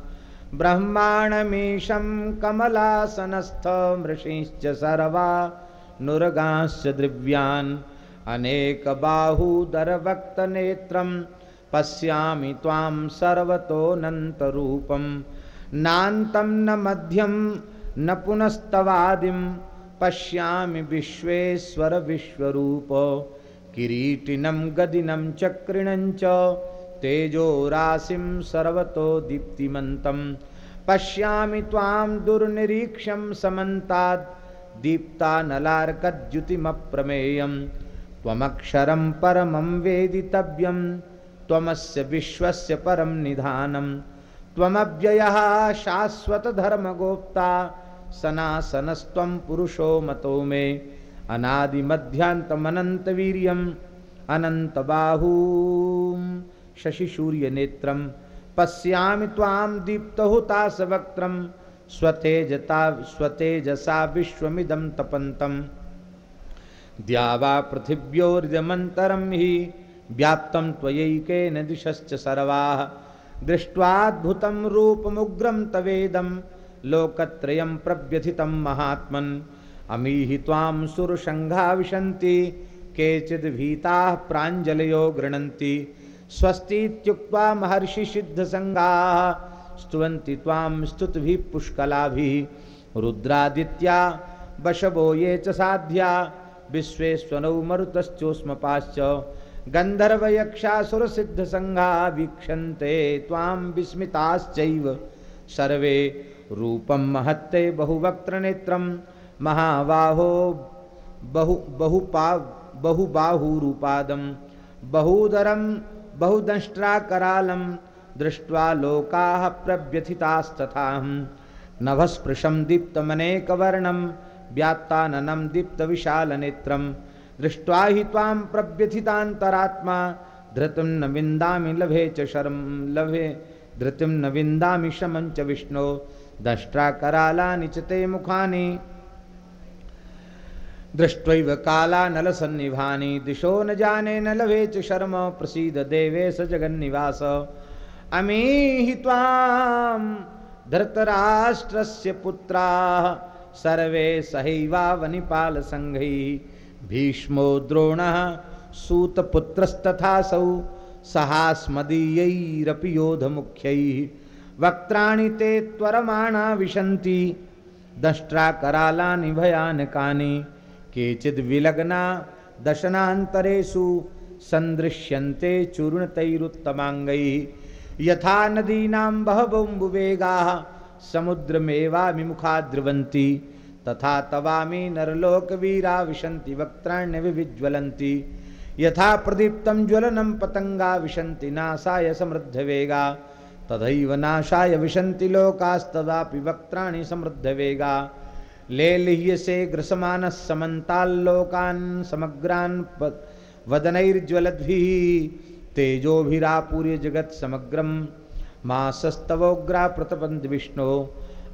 ब्रह्माणमीशं कमलासनस्थ मृषिश्च सर्वा नुरगाश्च द्रव्यान् अनेकबाहूदरवक्तनेत्रं पश्यामि त्वां सर्वतोऽनन्तरूपं नान्तं न मध्यं, न पुनस्तवादिं, पश्यामि विश्वेश्वर विश्वरूप किरीटिनं, गदिनं, चक्रिणं च तेजो राशिं सर्वतो दीप्तिमन्तं पश्यामि त्वां दुर्निरीक्षं समन्तात् दीप्तानलार्कद्युतिमप्रमेयं त्वमक्षरं परमं वेदितव्यं त्वमस्य विश्वस्य परं निधानं। त्वमव्ययः शाश्वतधर्मगोप्ता, सनासनस्त्वं पुरुषो मतो मे। अनादिमध्यान्तमनन्तवीर्यम् अनन्तबाहू शशिशूर्य नेत्रम पश्यामि ताम दीप्तहुतासवक्त्रम, स्वतेजता, स्वतेजसा विश्वमिदं तपन्तम द्यावा पृथिव्योर्जमन्तरं हि व्याप्तं त्वयैकेन दिशश्च सर्वाः। दृष्ट्वाद्भुतं रूपमुग्रं तवेदं, लोकत्रयं प्रव्यथितं महात्मन्। अमीहि त्वां सुरसङ्घा विशन्ति, केचिद् भीताः प्राञ्जलयो गृह्णन्ति स्वस्तीत्युक्त्वा महर्षि सिद्ध संगा स्तुवन्ति ताम स्तुत भी पुष्कला भी रुद्रादित्या बशवो ये च साध्या विश्वेश्वनौ मरुतश्चोष्मपाश्च। गंधर्व यक्षासुर सिद्ध संघा वीक्षन्ते ताम विस्मिताश्चैव। सर्वे रूपम महत्ते बहुवक्त्र नेत्रम महाबाहो बहु बहुपा बहुबाहुरूपादम बहुदरम बहुदंष्ट्रा करालम दृष्ट्वा लोका प्रव्यथितास्तथा। नभस्पृशं दीप्तमनेकवर्णं व्यात्ताननं दीप्तविशालनेत्रं। दृष्ट्वा हि त्वां प्रव्यथितान्तरात्मा, धृतिं न विन्दामि लभे च शर्म लभे, धृतिं न विन्दामि शमं च विष्णो दष्ट्रा करालानि च ते मुखानि। दृष्ट्वैव कालानलसन्निभानि, दिशो न जाने न लभे च शर्म, प्रसीद देवेश जगन्निवास। अमीहि त्वां धृतराष्ट्रस्य पुत्राः, सर्वे सहैवावनिपालसङ्घैः। भीष्मो द्रोणः सूतपुत्रस्तथासौ सहास्मदीयैरपि योधमुख्यैः वक्त्राणि ते त्वरमाणा विशन्ति दष्ट्राकरालानि भयानकानि केचिद विलग्ना दशनान्तरेषु सन्दृश्यन्ते चूर्णतैरुत्तमाङ्गैः। यथा नदीनां बहबुम्बुवेगाः समुद्रमेवामिमुखा द्रवन्ति तथा तवामी नरलोकवीरा विशन्ति वक्त्राण्यविज्वलन्ति यथा प्रदीप्तं ज्वलनं पतङ्गा विशन्ति नाशाय समृद्धवेगा। तथैव नाशाय विशन्ति लोकास्तदापि, वक्त्राणि समृद्धवेगा। ले लिह्य से ग्रसमान समन्ताल्लोकान समग्रान वदनैर्ज्वलद्भिः। तेजोभिरापूर्य जगत समग्रम। मासस्तवोग्रा प्रतपंत विष्णु।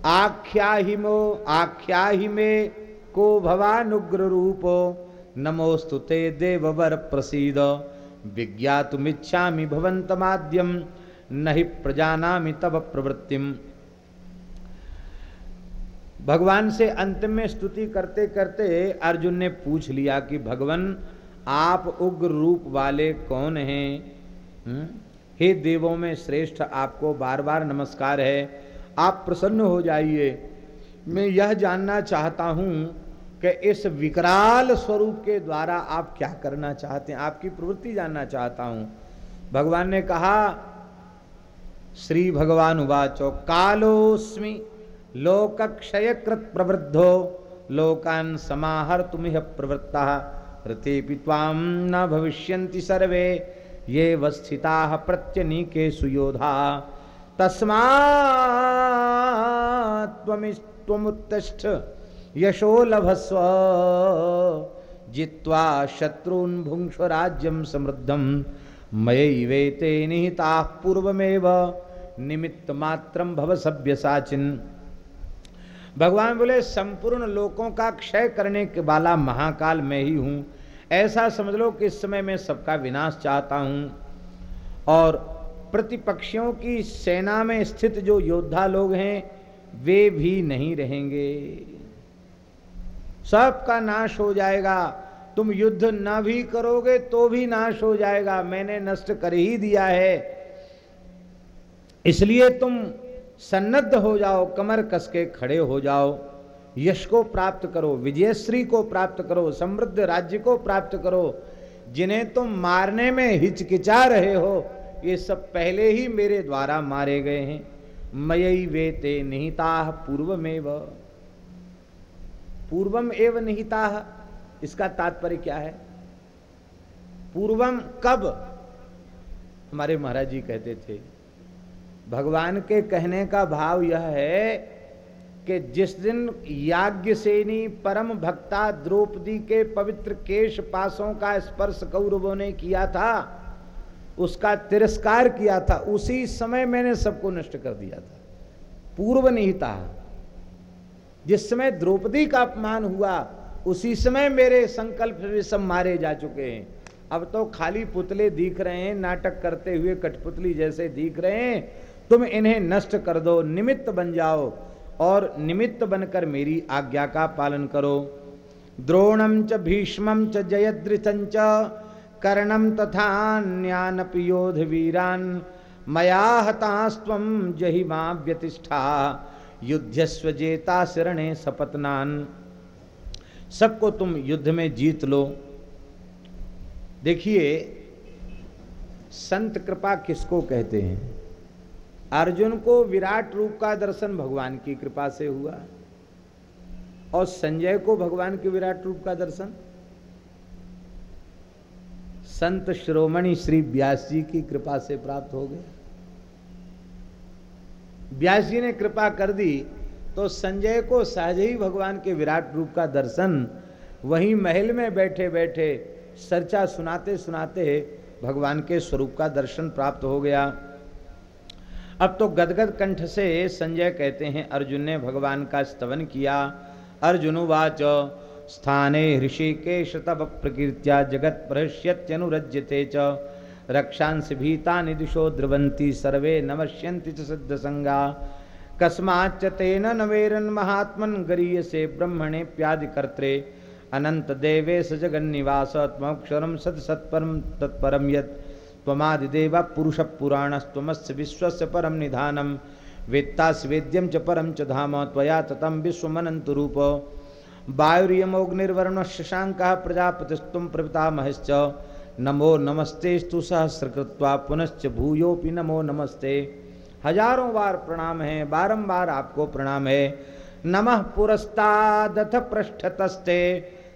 आख्याहिमो, आख्याहिमे को भवानुग्र रूपो ते देववर प्रसीद विज्ञातुमिच्छामि भवन्तमाद्यम नहि प्रजानामि तब प्रवृत्तिम। भगवान से अंत में स्तुति करते करते अर्जुन ने पूछ लिया कि, भगवान, आप उग्र रूप वाले कौन हैं? हम्म? हे देवों में श्रेष्ठ आपको बार बार नमस्कार है। आप प्रसन्न हो जाइए। मैं यह जानना चाहता हूँ कि इस विकराल स्वरूप के द्वारा आप क्या करना चाहते हैं? आपकी प्रवृत्ति जानना चाहता हूँ। भगवान ने कहा, श्री भगवान उवाचो कालोस्मि लोकक्षयकृत प्रवृद्धो, लोकान समाहर तुम्हें प्रवृत्ता ऋते ताम न भविष्यन्ति सर्वे ये वस्थिता प्रत्यनीके सुयोधा तस्मा यशो लभस्व। जित्वा शत्रुन भुंक्ष राज्यम समृद्धम मयैवेते निहिता पूर्वमेव। निमित्त मात्रम भव सभ्य साचिन। भगवान बोले, संपूर्ण लोकों का क्षय करने के वाला महाकाल मैं ही हूँ। ऐसा समझ लो कि इस समय मैं सबका विनाश चाहता हूँ। और प्रतिपक्षियों की सेना में स्थित जो योद्धा लोग हैं, वे भी नहीं रहेंगे। सबका नाश हो जाएगा। तुम युद्ध न भी करोगे तो भी नाश हो जाएगा। मैंने नष्ट कर ही दिया है। इसलिए तुम सन्नद्ध हो जाओ, कमर कस के खड़े हो जाओ। यश को प्राप्त करो, विजयश्री को प्राप्त करो, समृद्ध राज्य को प्राप्त करो। जिन्हें तुम मारने में हिचकिचा रहे हो ये सब पहले ही मेरे द्वारा मारे गए हैं। मयई वेते निहिता पूर्वमेव। पूर्वम एव निहिता, इसका तात्पर्य क्या है? पूर्वम कब? हमारे महाराज जी कहते थे। भगवान के कहने का भाव यह है कि जिस दिन याज्ञसेनी परम भक्ता द्रौपदी के पवित्र केश पासों का स्पर्श कौरवों ने किया था उसका तिरस्कार किया था, उसी समय मैंने सबको नष्ट कर दिया था। पूर्व निहिता जिस समय द्रौपदी का अपमान हुआ, उसी समय मेरे संकल्प भी सब मारे जा चुके हैं। अब तो खाली पुतले दिख रहे हैं, नाटक करते हुए कठपुतली जैसे दिख रहे हैं। तुम इन्हें नष्ट कर दो, निमित्त बन जाओ और निमित्त बनकर मेरी आज्ञा का पालन करो। द्रोणम च भीष्म च जयद्रिथं च कर्णम तथा न्यानपि योध वीरान मया हतास्व जहिमा व्यतिष्ठा। युद्धस्व जेता शरणे सपतनान। सबको तुम युद्ध में जीत लो। देखिए, संत कृपा किसको कहते हैं? अर्जुन को विराट रूप का दर्शन भगवान की कृपा से हुआ और संजय को भगवान के विराट रूप का दर्शन? संत श्रोमणि श्री व्यास जी की कृपा से प्राप्त हो गया व्यास जी ने कृपा कर दी तो संजय को सहज ही भगवान के विराट रूप का दर्शन, वहीं महल में बैठे बैठे चर्चा सुनाते सुनाते भगवान के स्वरूप का दर्शन प्राप्त हो गया। अब तो गदगद कंठ से संजय कहते हैं, अर्जुन ने भगवान का स्तवन किया। अर्जुन वाच स्थाने ऋषिकेश तब प्रकृत्या जगत प्रहस्यत्यनुरज्यते च। रक्षांश भीता निदिशो द्रवंती सर्वे नमस्यन्ति च कस्माच्च तेन नवेरन महात्मन गरीय से ब्रह्मणे प्यादिकर्त्रे अनंत देवेश जगन्निवास त्मक्षरम सत सत्परम तत्परम यत् त्वमादिदेव पुरुष पुराणस्त्वमस्य विश्वस्य परम निधानम वेत्तास वेद्यम च परम च धाम, त्वया ततम विश्वमनंत रूप। वायुर्यमोग्निर्वर्ण शशांक प्रजापतिस्तुम प्रपितामहश्च नमो नमस्ते स्तु सहस्रकृत्वा पुनश्च भूयोपि नमो नमस्ते। हज़ारों बार प्रणाम है, बारंबार आपको प्रणाम है। नमः पुरस्तादथ पृष्ठतस्ते।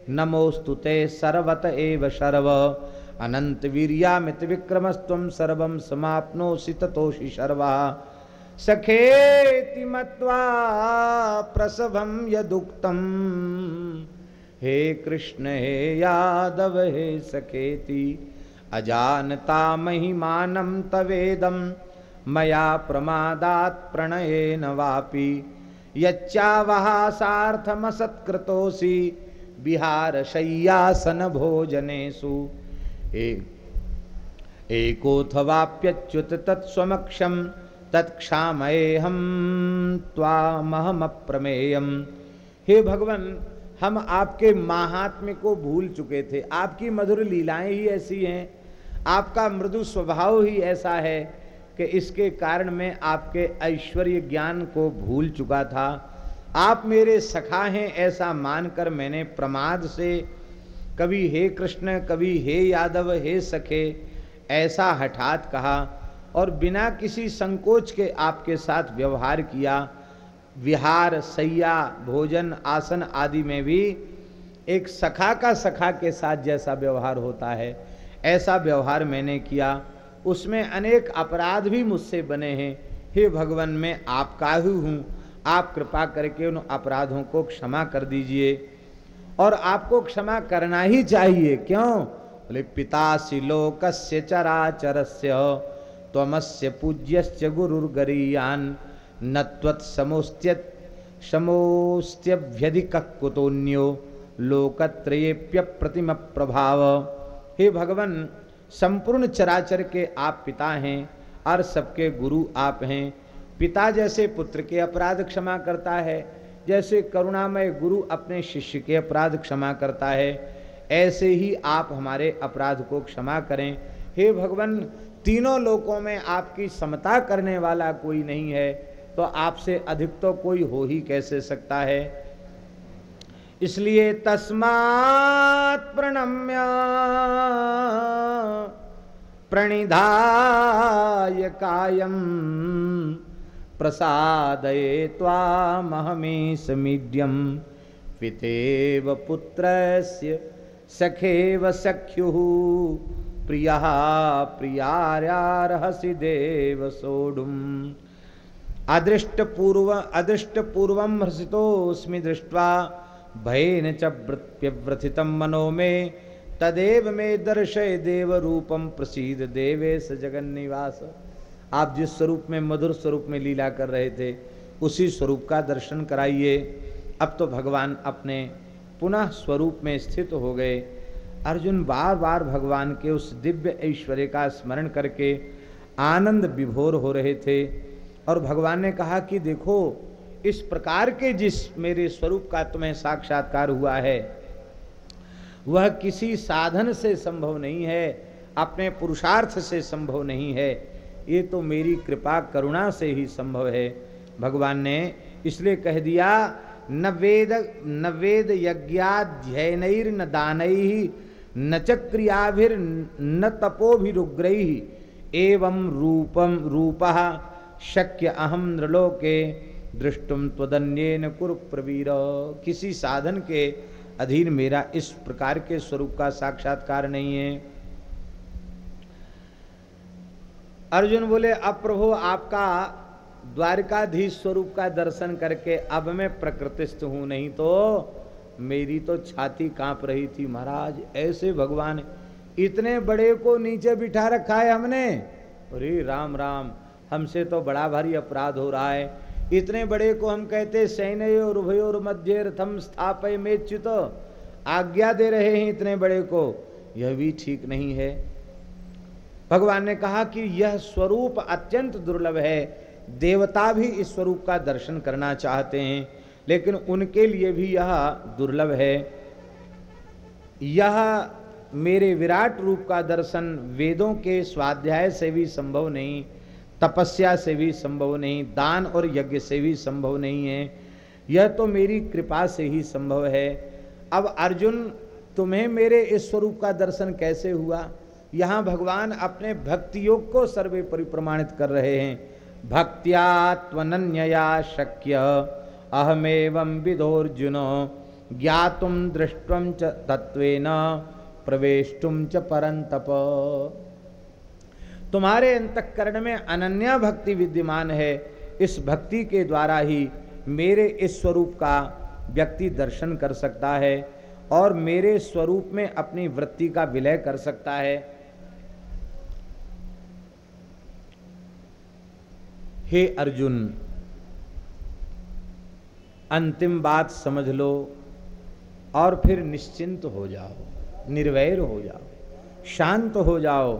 नमोस्तुते सर्वत एव शर्व। अनंत वीरियामित विक्रमस्व सर्व समाप्नोषि ततोषि शर्वा। सखेति मत्वा प्रसभम यदुक्तम हे कृष्ण, हे यादव, हे सखेति, अजानता महिमानं तवेदम मया प्रमादात् प्रणयेन वापि। यच्चावहासार्थमसत्कृतोऽसि विहारशय्यासन भोजनेषु एकोऽथवाप्यच्युत तत्स्वमक्षं तत्क्षामयेऽहं त्वामहमप्रमेयम। हे भगवान, हम आपके महात्म्य को भूल चुके थे। आपकी मधुर लीलाएँ ही ऐसी हैं। आपका मृदु स्वभाव ही ऐसा है कि इसके कारण मैं आपके ऐश्वर्य ज्ञान को भूल चुका था। आप मेरे सखा हैं ऐसा मानकर मैंने प्रमाद से कभी हे कृष्ण, कभी हे यादव, हे सखे, ऐसा हठात कहा और बिना किसी संकोच के आपके साथ व्यवहार किया, विहार, सैया, भोजन, आसन आदि में भी एक सखा का सखा के साथ जैसा व्यवहार होता है, ऐसा व्यवहार मैंने किया। उसमें अनेक अपराध भी मुझसे बने हैं। हे भगवान, मैं आपका ही हूँ। आप कृपा करके उन अपराधों को क्षमा कर दीजिए। और आपको क्षमा करना ही चाहिए। क्यों? बोले, पिता शिलोकस्य चराचरस्य। तमस्य पूज्यस्य गुरुर्गरीयान। न लोकत्रयेप्य प्रतिम प्रभाव हे भगवान, संपूर्ण चराचर के आप पिता हैं और सबके गुरु आप हैं। पिता जैसे पुत्र के अपराध क्षमा करता है, जैसे करुणामय गुरु अपने शिष्य के अपराध क्षमा करता है, ऐसे ही आप हमारे अपराध को क्षमा करें। हे भगवान तीनों लोकों में आपकी समता करने वाला कोई नहीं है तो आपसे अधिक तो कोई हो ही कैसे सकता है? इसलिए तस्मात् प्रणम्य प्रणिधाय कायम प्रसादये त्वामहमेशमीड्यं पितेव पुत्रस्य सखेव सख्युः। प्रियः प्रियार्यार्हसि देव सोढुम् अदृष्टपूर्व, अदृष्टपूर्वं हसितोऽस्मि दृष्ट्वा भयन च व्यव्रथितम मनो में। तदेव में दर्शय देव रूपम प्रसिद्ध देवेश जगन निवास आप जिस स्वरूप में, मधुर स्वरूप में लीला कर रहे थे, उसी स्वरूप का दर्शन कराइए। अब तो भगवान अपने पुनः स्वरूप में स्थित हो गए। अर्जुन बार बार भगवान के उस दिव्य ऐश्वर्य का स्मरण करके आनंद विभोर हो रहे थे। और भगवान ने कहा कि देखो, इस प्रकार के जिस मेरे स्वरूप का तुम्हें साक्षात्कार हुआ है, वह किसी साधन से संभव नहीं है, अपने पुरुषार्थ से संभव नहीं है। ये तो मेरी कृपा, करुणा से ही संभव है, भगवान ने इसलिए कह दिया, न वेद यज्ञाध्ययन दान न चक्रियाभिर न तपोभिरुग्र, एवं रूपम रूप, शक्य अहम नृलोके दृष्टुम त्वदन्येन कुरु प्रवीर किसी साधन के अधीन मेरा इस प्रकार के स्वरूप का साक्षात्कार नहीं है। अर्जुन बोले अब प्रभु आपका द्वारकाधीश स्वरूप का दर्शन करके अब मैं प्रकृतिस्थ हूँ, नहीं तो मेरी तो छाती काँप रही थी महाराज, ऐसे भगवान इतने बड़े को नीचे बिठा रखा है हमने। अरे राम राम, हमसे तो बड़ा भारी अपराध हो रहा है। इतने बड़े को हम कहते सैन्य और उभयोर मध्य रथम स्थापय में च्युत आज्ञा दे रहे हैं इतने बड़े को। यह भी ठीक नहीं है। भगवान ने कहा कि यह स्वरूप अत्यंत दुर्लभ है। देवता भी इस स्वरूप का दर्शन करना चाहते हैं। लेकिन उनके लिए भी यह दुर्लभ है। यह मेरे विराट रूप का दर्शन वेदों के स्वाध्याय से भी संभव नहीं, तपस्या से भी संभव नहीं, दान और यज्ञ से भी संभव नहीं है। यह तो मेरी कृपा से ही संभव है। अब अर्जुन, तुम्हें मेरे इस स्वरूप का दर्शन कैसे हुआ? यहाँ भगवान अपने भक्ति योग को सर्वे परिप्रमाणित कर रहे हैं। भक्त्यात्वनन्यया शक्य। अहमेवं विदोर्जुन ज्ञातुम दृष्टम च तत्वेन प्रवेशुम च परंतप तुम्हारे अंतकरण में अनन्या भक्ति विद्यमान है। इस भक्ति के द्वारा ही मेरे इस स्वरूप का व्यक्ति दर्शन कर सकता है और मेरे स्वरूप में अपनी वृत्ति का विलय कर सकता है। हे अर्जुन अंतिम बात समझ लो और फिर निश्चिंत हो जाओ, निर्वैर हो जाओ, शांत हो जाओ।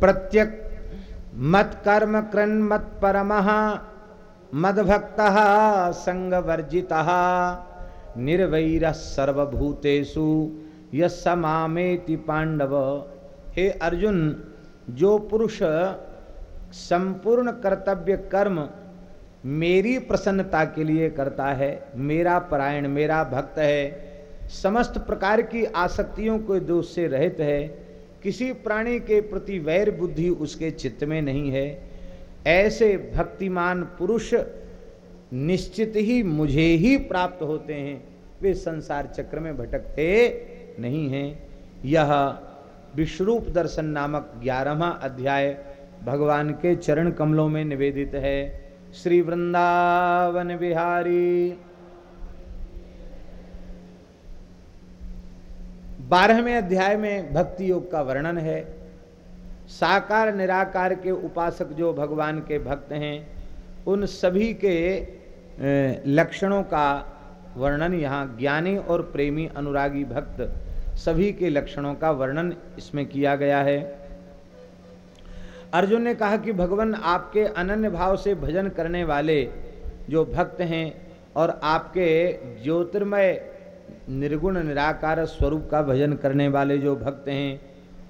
प्रत्यक मत कर्म कृन मत परम, मदभक्त संग वर्जिता निर्वैर सर्वभूतेषु यमामेति पांडव। हे अर्जुन, जो पुरुष संपूर्ण कर्तव्य कर्म मेरी प्रसन्नता के लिए करता है, मेरा परायण, मेरा भक्त है। समस्त प्रकार की आसक्तियों को दोष से रहित है। किसी प्राणी के प्रति वैर बुद्धि उसके चित्त में नहीं है। ऐसे भक्तिमान पुरुष निश्चित ही मुझे ही प्राप्त होते हैं। वे संसार चक्र में भटकते नहीं हैं। यह विश्वरूप दर्शन नामक ग्यारहवा अध्याय भगवान के चरण कमलों में निवेदित है। श्री वृंदावन बिहारी बारहवें अध्याय में भक्ति योग का वर्णन है। साकार निराकार के उपासक जो भगवान के भक्त हैं, उन सभी के लक्षणों का वर्णन यहाँ ज्ञानी और प्रेमी अनुरागी भक्त सभी के लक्षणों का वर्णन इसमें किया गया है। अर्जुन ने कहा कि भगवान आपके अनन्य भाव से भजन करने वाले जो भक्त हैं और आपके ज्योतिर्मय, निर्गुण, निराकार स्वरूप का भजन करने वाले जो भक्त हैं,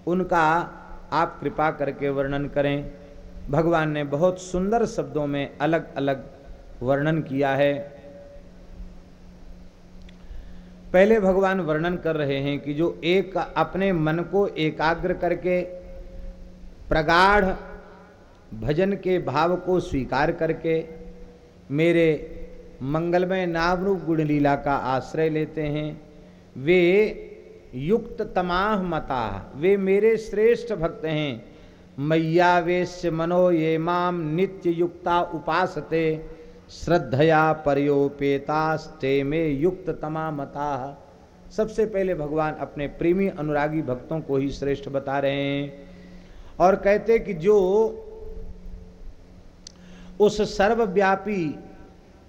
उनका आप कृपा करके वर्णन करें। भगवान ने बहुत सुंदर शब्दों में अलग अलग वर्णन किया है। पहले भगवान वर्णन कर रहे हैं कि जो एक अपने मन को एकाग्र करके प्रगाढ़ भजन के भाव को स्वीकार करके मेरे मंगलमय नाम रूप गुण लीला का आश्रय लेते हैं। वे युक्त तमाह मता, वे मेरे श्रेष्ठ भक्त हैं। मैया वेश्य मनो ये माम नित्य युक्ता उपासते, श्रद्धया परयोपेतास्ते में युक्त तमा मता। सबसे पहले भगवान अपने प्रेमी अनुरागी भक्तों को ही श्रेष्ठ बता रहे हैं। और कहते कि जो उस सर्वव्यापी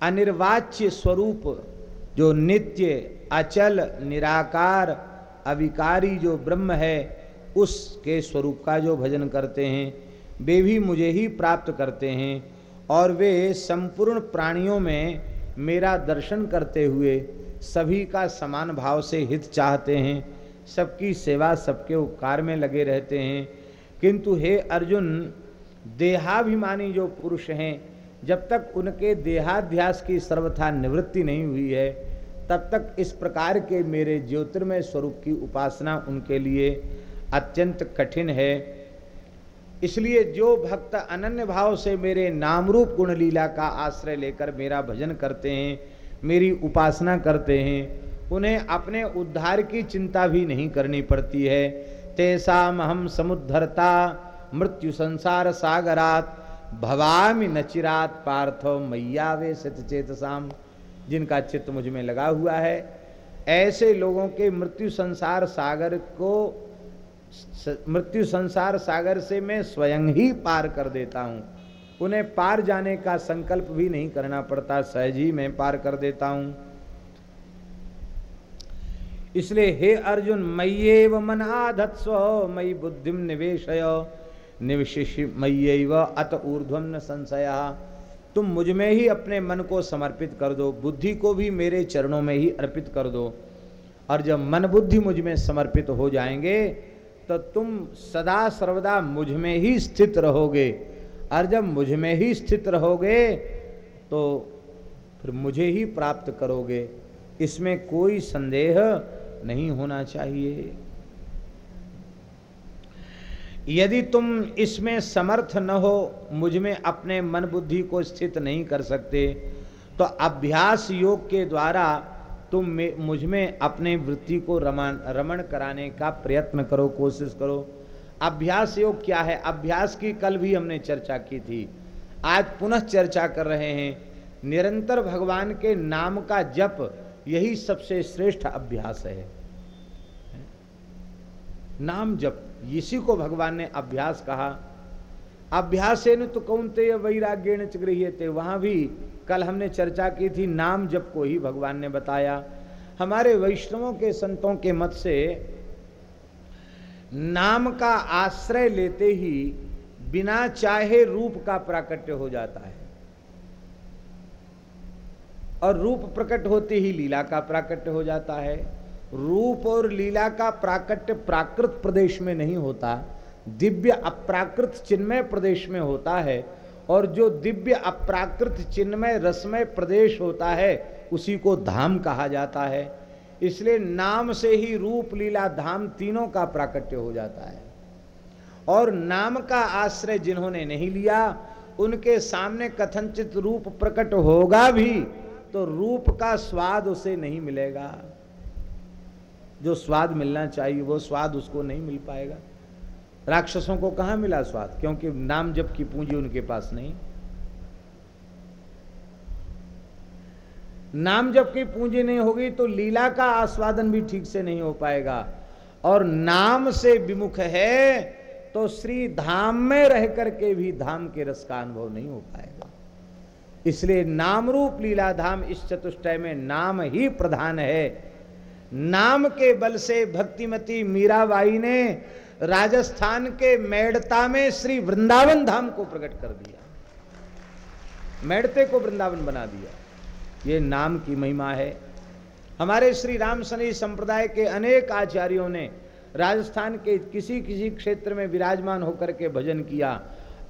अनिर्वाच्य स्वरूप, जो नित्य, अचल, निराकार, अविकारी जो ब्रह्म है, उसके स्वरूप का जो भजन करते हैं, वे भी मुझे ही प्राप्त करते हैं और वे संपूर्ण प्राणियों में मेरा दर्शन करते हुए सभी का समान भाव से हित चाहते हैं, सबकी सेवा सबके उपकार में लगे रहते हैं। किंतु हे अर्जुन, देहाभिमानी जो पुरुष हैं, जब तक उनके देहाध्यास की सर्वथा निवृत्ति नहीं हुई है, तब तक इस प्रकार के मेरे ज्योतिर्मय स्वरूप की उपासना उनके लिए अत्यंत कठिन है। इसलिए जो भक्त अनन्य भाव से मेरे नाम रूप गुण लीला का आश्रय लेकर मेरा भजन करते हैं, मेरी उपासना करते हैं, उन्हें अपने उद्धार की चिंता भी नहीं करनी पड़ती है। तेसाम हम समुद्धरता, मृत्यु संसार सागरात, भवामी नचिरात पार्थो मैया वे चेतसाम, जिनका चित्त मुझमें लगा हुआ है। ऐसे लोगों के मृत्यु संसार सागर को मृत्यु संसार सागर से मैं स्वयं ही पार कर देता हूँ। उन्हें पार जाने का संकल्प भी नहीं करना पड़ता, सहज ही मैं पार कर देता हूँ। इसलिए हे अर्जुन, मय्येव मन आधत्स्व मयि बुद्धिम निवेशय। निविशेष मय्यव अत ऊर्ध्वम न संशय। तुम मुझमें ही अपने मन को समर्पित कर दो, बुद्धि को भी मेरे चरणों में ही अर्पित कर दो। और जब मन बुद्धि मुझमें समर्पित हो जाएँगे तो तुम सदा सर्वदा मुझमें ही स्थित रहोगे। और जब मुझमें ही स्थित रहोगे तो फिर मुझे ही प्राप्त करोगे। इसमें कोई संदेह नहीं होना चाहिए। यदि तुम इसमें समर्थ न हो, मुझमें अपने मन बुद्धि को स्थित नहीं कर सकते तो अभ्यास योग के द्वारा तुम मुझमें अपने वृत्ति को रमन, रमण कराने का प्रयत्न करो, कोशिश करो। अभ्यास योग क्या है? अभ्यास की कल भी हमने चर्चा की थी। आज पुनः चर्चा कर रहे हैं। निरंतर भगवान के नाम का जप यही सबसे श्रेष्ठ अभ्यास है। नाम जप, इसी को भगवान ने अभ्यास कहा। अभ्यास न तो कौन कौनते वैराग्य न थे वहाँ भी कल हमने चर्चा की थी, नाम जप को ही भगवान ने बताया। हमारे वैष्णवों के संतों के मत से नाम का आश्रय लेते ही बिना चाहे रूप का प्राकट्य हो जाता है। और रूप प्रकट होते ही लीला का प्राकट्य हो जाता है। रूप और लीला का प्राकट्य प्राकृत प्रदेश में नहीं होता, दिव्य अप्राकृत चिन्मय प्रदेश में होता है और जो दिव्य अप्राकृत चिन्मय रसमय प्रदेश होता है, उसी को धाम कहा जाता है। इसलिए नाम से ही रूप, लीला, धाम तीनों का प्राकट्य हो जाता है। और नाम का आश्रय जिन्होंने नहीं लिया, उनके सामने कथनचित रूप प्रकट होगा भी तो रूप का स्वाद उसे नहीं मिलेगा। जो स्वाद मिलना चाहिए, वो स्वाद उसको नहीं मिल पाएगा। राक्षसों को कहा मिला स्वाद? क्योंकि नाम जब की पूंजी उनके पास नहीं। नाम जब की पूंजी नहीं होगी तो लीला का आस्वादन भी ठीक से नहीं हो पाएगा। और नाम से विमुख है तो श्री धाम में रह करके भी धाम के रस का अनुभव नहीं हो पाएगा। इसलिए नाम रूप लीला धाम इस चतुष्टय में नाम ही प्रधान है। नाम के बल से भक्तिमती मीराबाई ने राजस्थान के मेड़ता में श्री वृंदावन धाम को प्रकट कर दिया। मेड़ते को वृंदावन बना दिया। ये नाम की महिमा है। हमारे श्री राम सनी संप्रदाय के अनेक आचार्यों ने राजस्थान के किसी किसी क्षेत्र में विराजमान होकर के भजन किया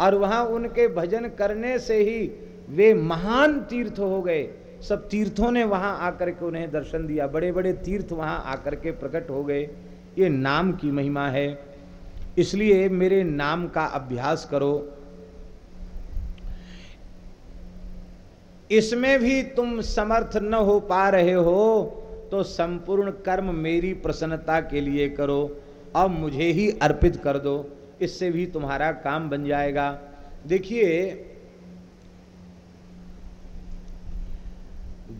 और वहाँ उनके भजन करने से ही वे महान तीर्थ हो गए। सब तीर्थों ने वहाँ आकर के उन्हें दर्शन दिया। बड़े बड़े तीर्थ वहाँ आकर के प्रकट हो गए। ये नाम की महिमा है। इसलिए मेरे नाम का अभ्यास करो। इसमें भी तुम समर्थ न हो पा रहे हो तो संपूर्ण कर्म मेरी प्रसन्नता के लिए करो। अब मुझे ही अर्पित कर दो। इससे भी तुम्हारा काम बन जाएगा। देखिए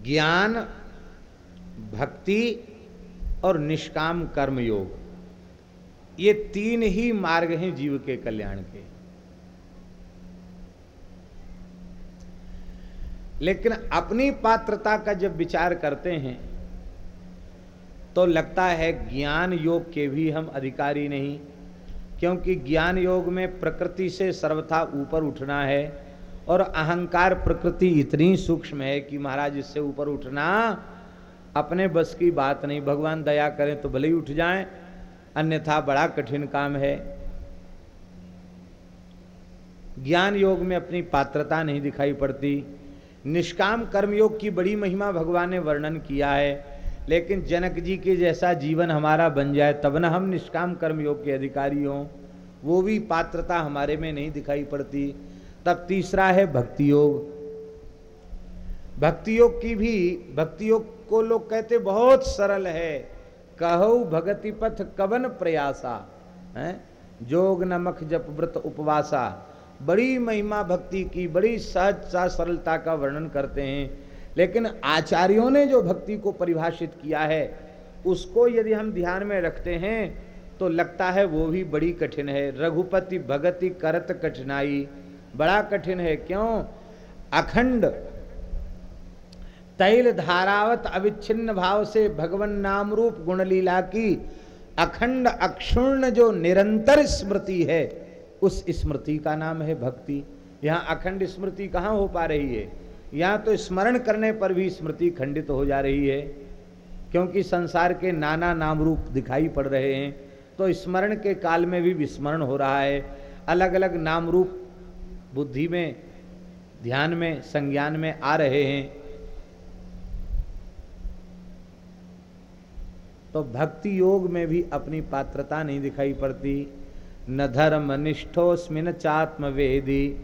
ज्ञान, भक्ति और निष्काम कर्म योग ये तीन ही मार्ग हैं जीव के कल्याण के। लेकिन अपनी पात्रता का जब विचार करते हैं तो लगता है ज्ञान योग के भी हम अधिकारी नहीं, क्योंकि ज्ञान योग में प्रकृति से सर्वथा ऊपर उठना है। और अहंकार प्रकृति इतनी सूक्ष्म है कि महाराज इससे ऊपर उठना अपने बस की बात नहीं। भगवान दया करें तो भले ही उठ जाएँ, अन्यथा बड़ा कठिन काम है। ज्ञान योग में अपनी पात्रता नहीं दिखाई पड़ती। निष्काम कर्मयोग की बड़ी महिमा भगवान ने वर्णन किया है, लेकिन जनक जी के जैसा जीवन हमारा बन जाए, तब न हम निष्काम कर्मयोग के अधिकारी हों। वो भी पात्रता हमारे में नहीं दिखाई पड़ती। तब तीसरा है भक्ति योग। भक्ति योग की भी, भक्ति योग को लोग कहते बहुत सरल है। कहो भगति पथ कवन प्रयासा, है? जोग नमक जप व्रत उपवासा। बड़ी महिमा भक्ति की, बड़ी सहज सा सरलता का वर्णन करते हैं। लेकिन आचार्यों ने जो भक्ति को परिभाषित किया है, उसको यदि हम ध्यान में रखते हैं तो लगता है वो भी बड़ी कठिन है। रघुपति भगति करत कठिनाई। बड़ा कठिन है। क्यों? अखंड तैल धारावत अविच्छिन्न भाव से भगवान नाम रूप गुणलीला की अखंड अक्षुण्ण जो निरंतर स्मृति है, उस स्मृति का नाम है भक्ति। यहाँ अखंड स्मृति कहाँ हो पा रही है? यहाँ तो स्मरण करने पर भी स्मृति खंडित हो जा रही है, क्योंकि संसार के नाना नाम रूप दिखाई पड़ रहे हैं तो स्मरण के काल में भी विस्मरण हो रहा है। अलग अलग नाम रूप बुद्धि में, ध्यान में, संज्ञान में आ रहे हैं। तो भक्ति योग में भी अपनी पात्रता नहीं दिखाई पड़ती। न धर्म निष्ठोस्मिन चात्म वेदी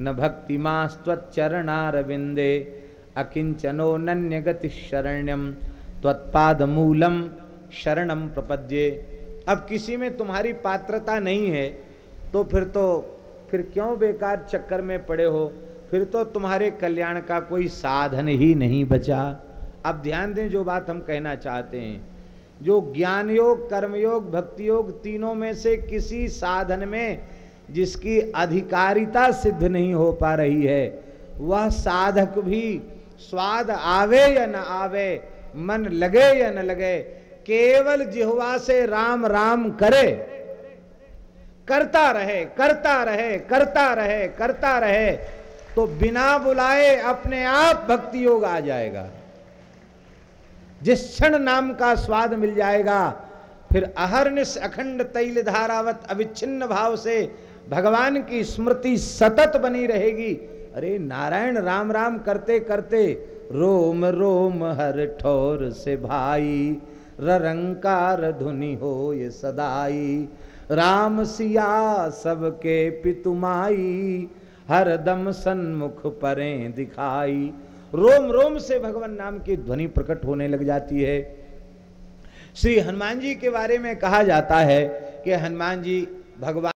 न भक्ति स्वच्चरणारविंदे अकिंचनो नन्य गति शरण्यम त्वत्पाद मूलम शरणम प्रपद्ये। अब किसी में तुम्हारी पात्रता नहीं है तो फिर तो फिर क्यों बेकार चक्कर में पड़े हो? फिर तो तुम्हारे कल्याण का कोई साधन ही नहीं बचा। अब ध्यान दें जो बात हम कहना चाहते हैं। जो ज्ञान योग कर्मयोग भक्ति योग तीनों में से किसी साधन में जिसकी अधिकारिता सिद्ध नहीं हो पा रही है, वह साधक भी स्वाद आवे या न आवे, मन लगे या न लगे, केवल जिहवा से राम राम करे। करता रहे करता रहे करता रहे करता रहे तो बिना बुलाए अपने आप भक्ति योग आ जाएगा। जिस क्षण नाम का स्वाद मिल जाएगा, फिर अहरनिश अखंड तैल धारावत अविच्छिन्न भाव से भगवान की स्मृति सतत बनी रहेगी। अरे नारायण राम राम करते करते, रोम रोम हर ठोर से भाई रंकार धुनि हो ये सदाई। राम सिया सबके पितुमाई हर दम सन्मुख परे दिखाई। रोम रोम से भगवान नाम की ध्वनि प्रकट होने लग जाती है। श्री हनुमान जी के बारे में कहा जाता है कि हनुमान जी भगवान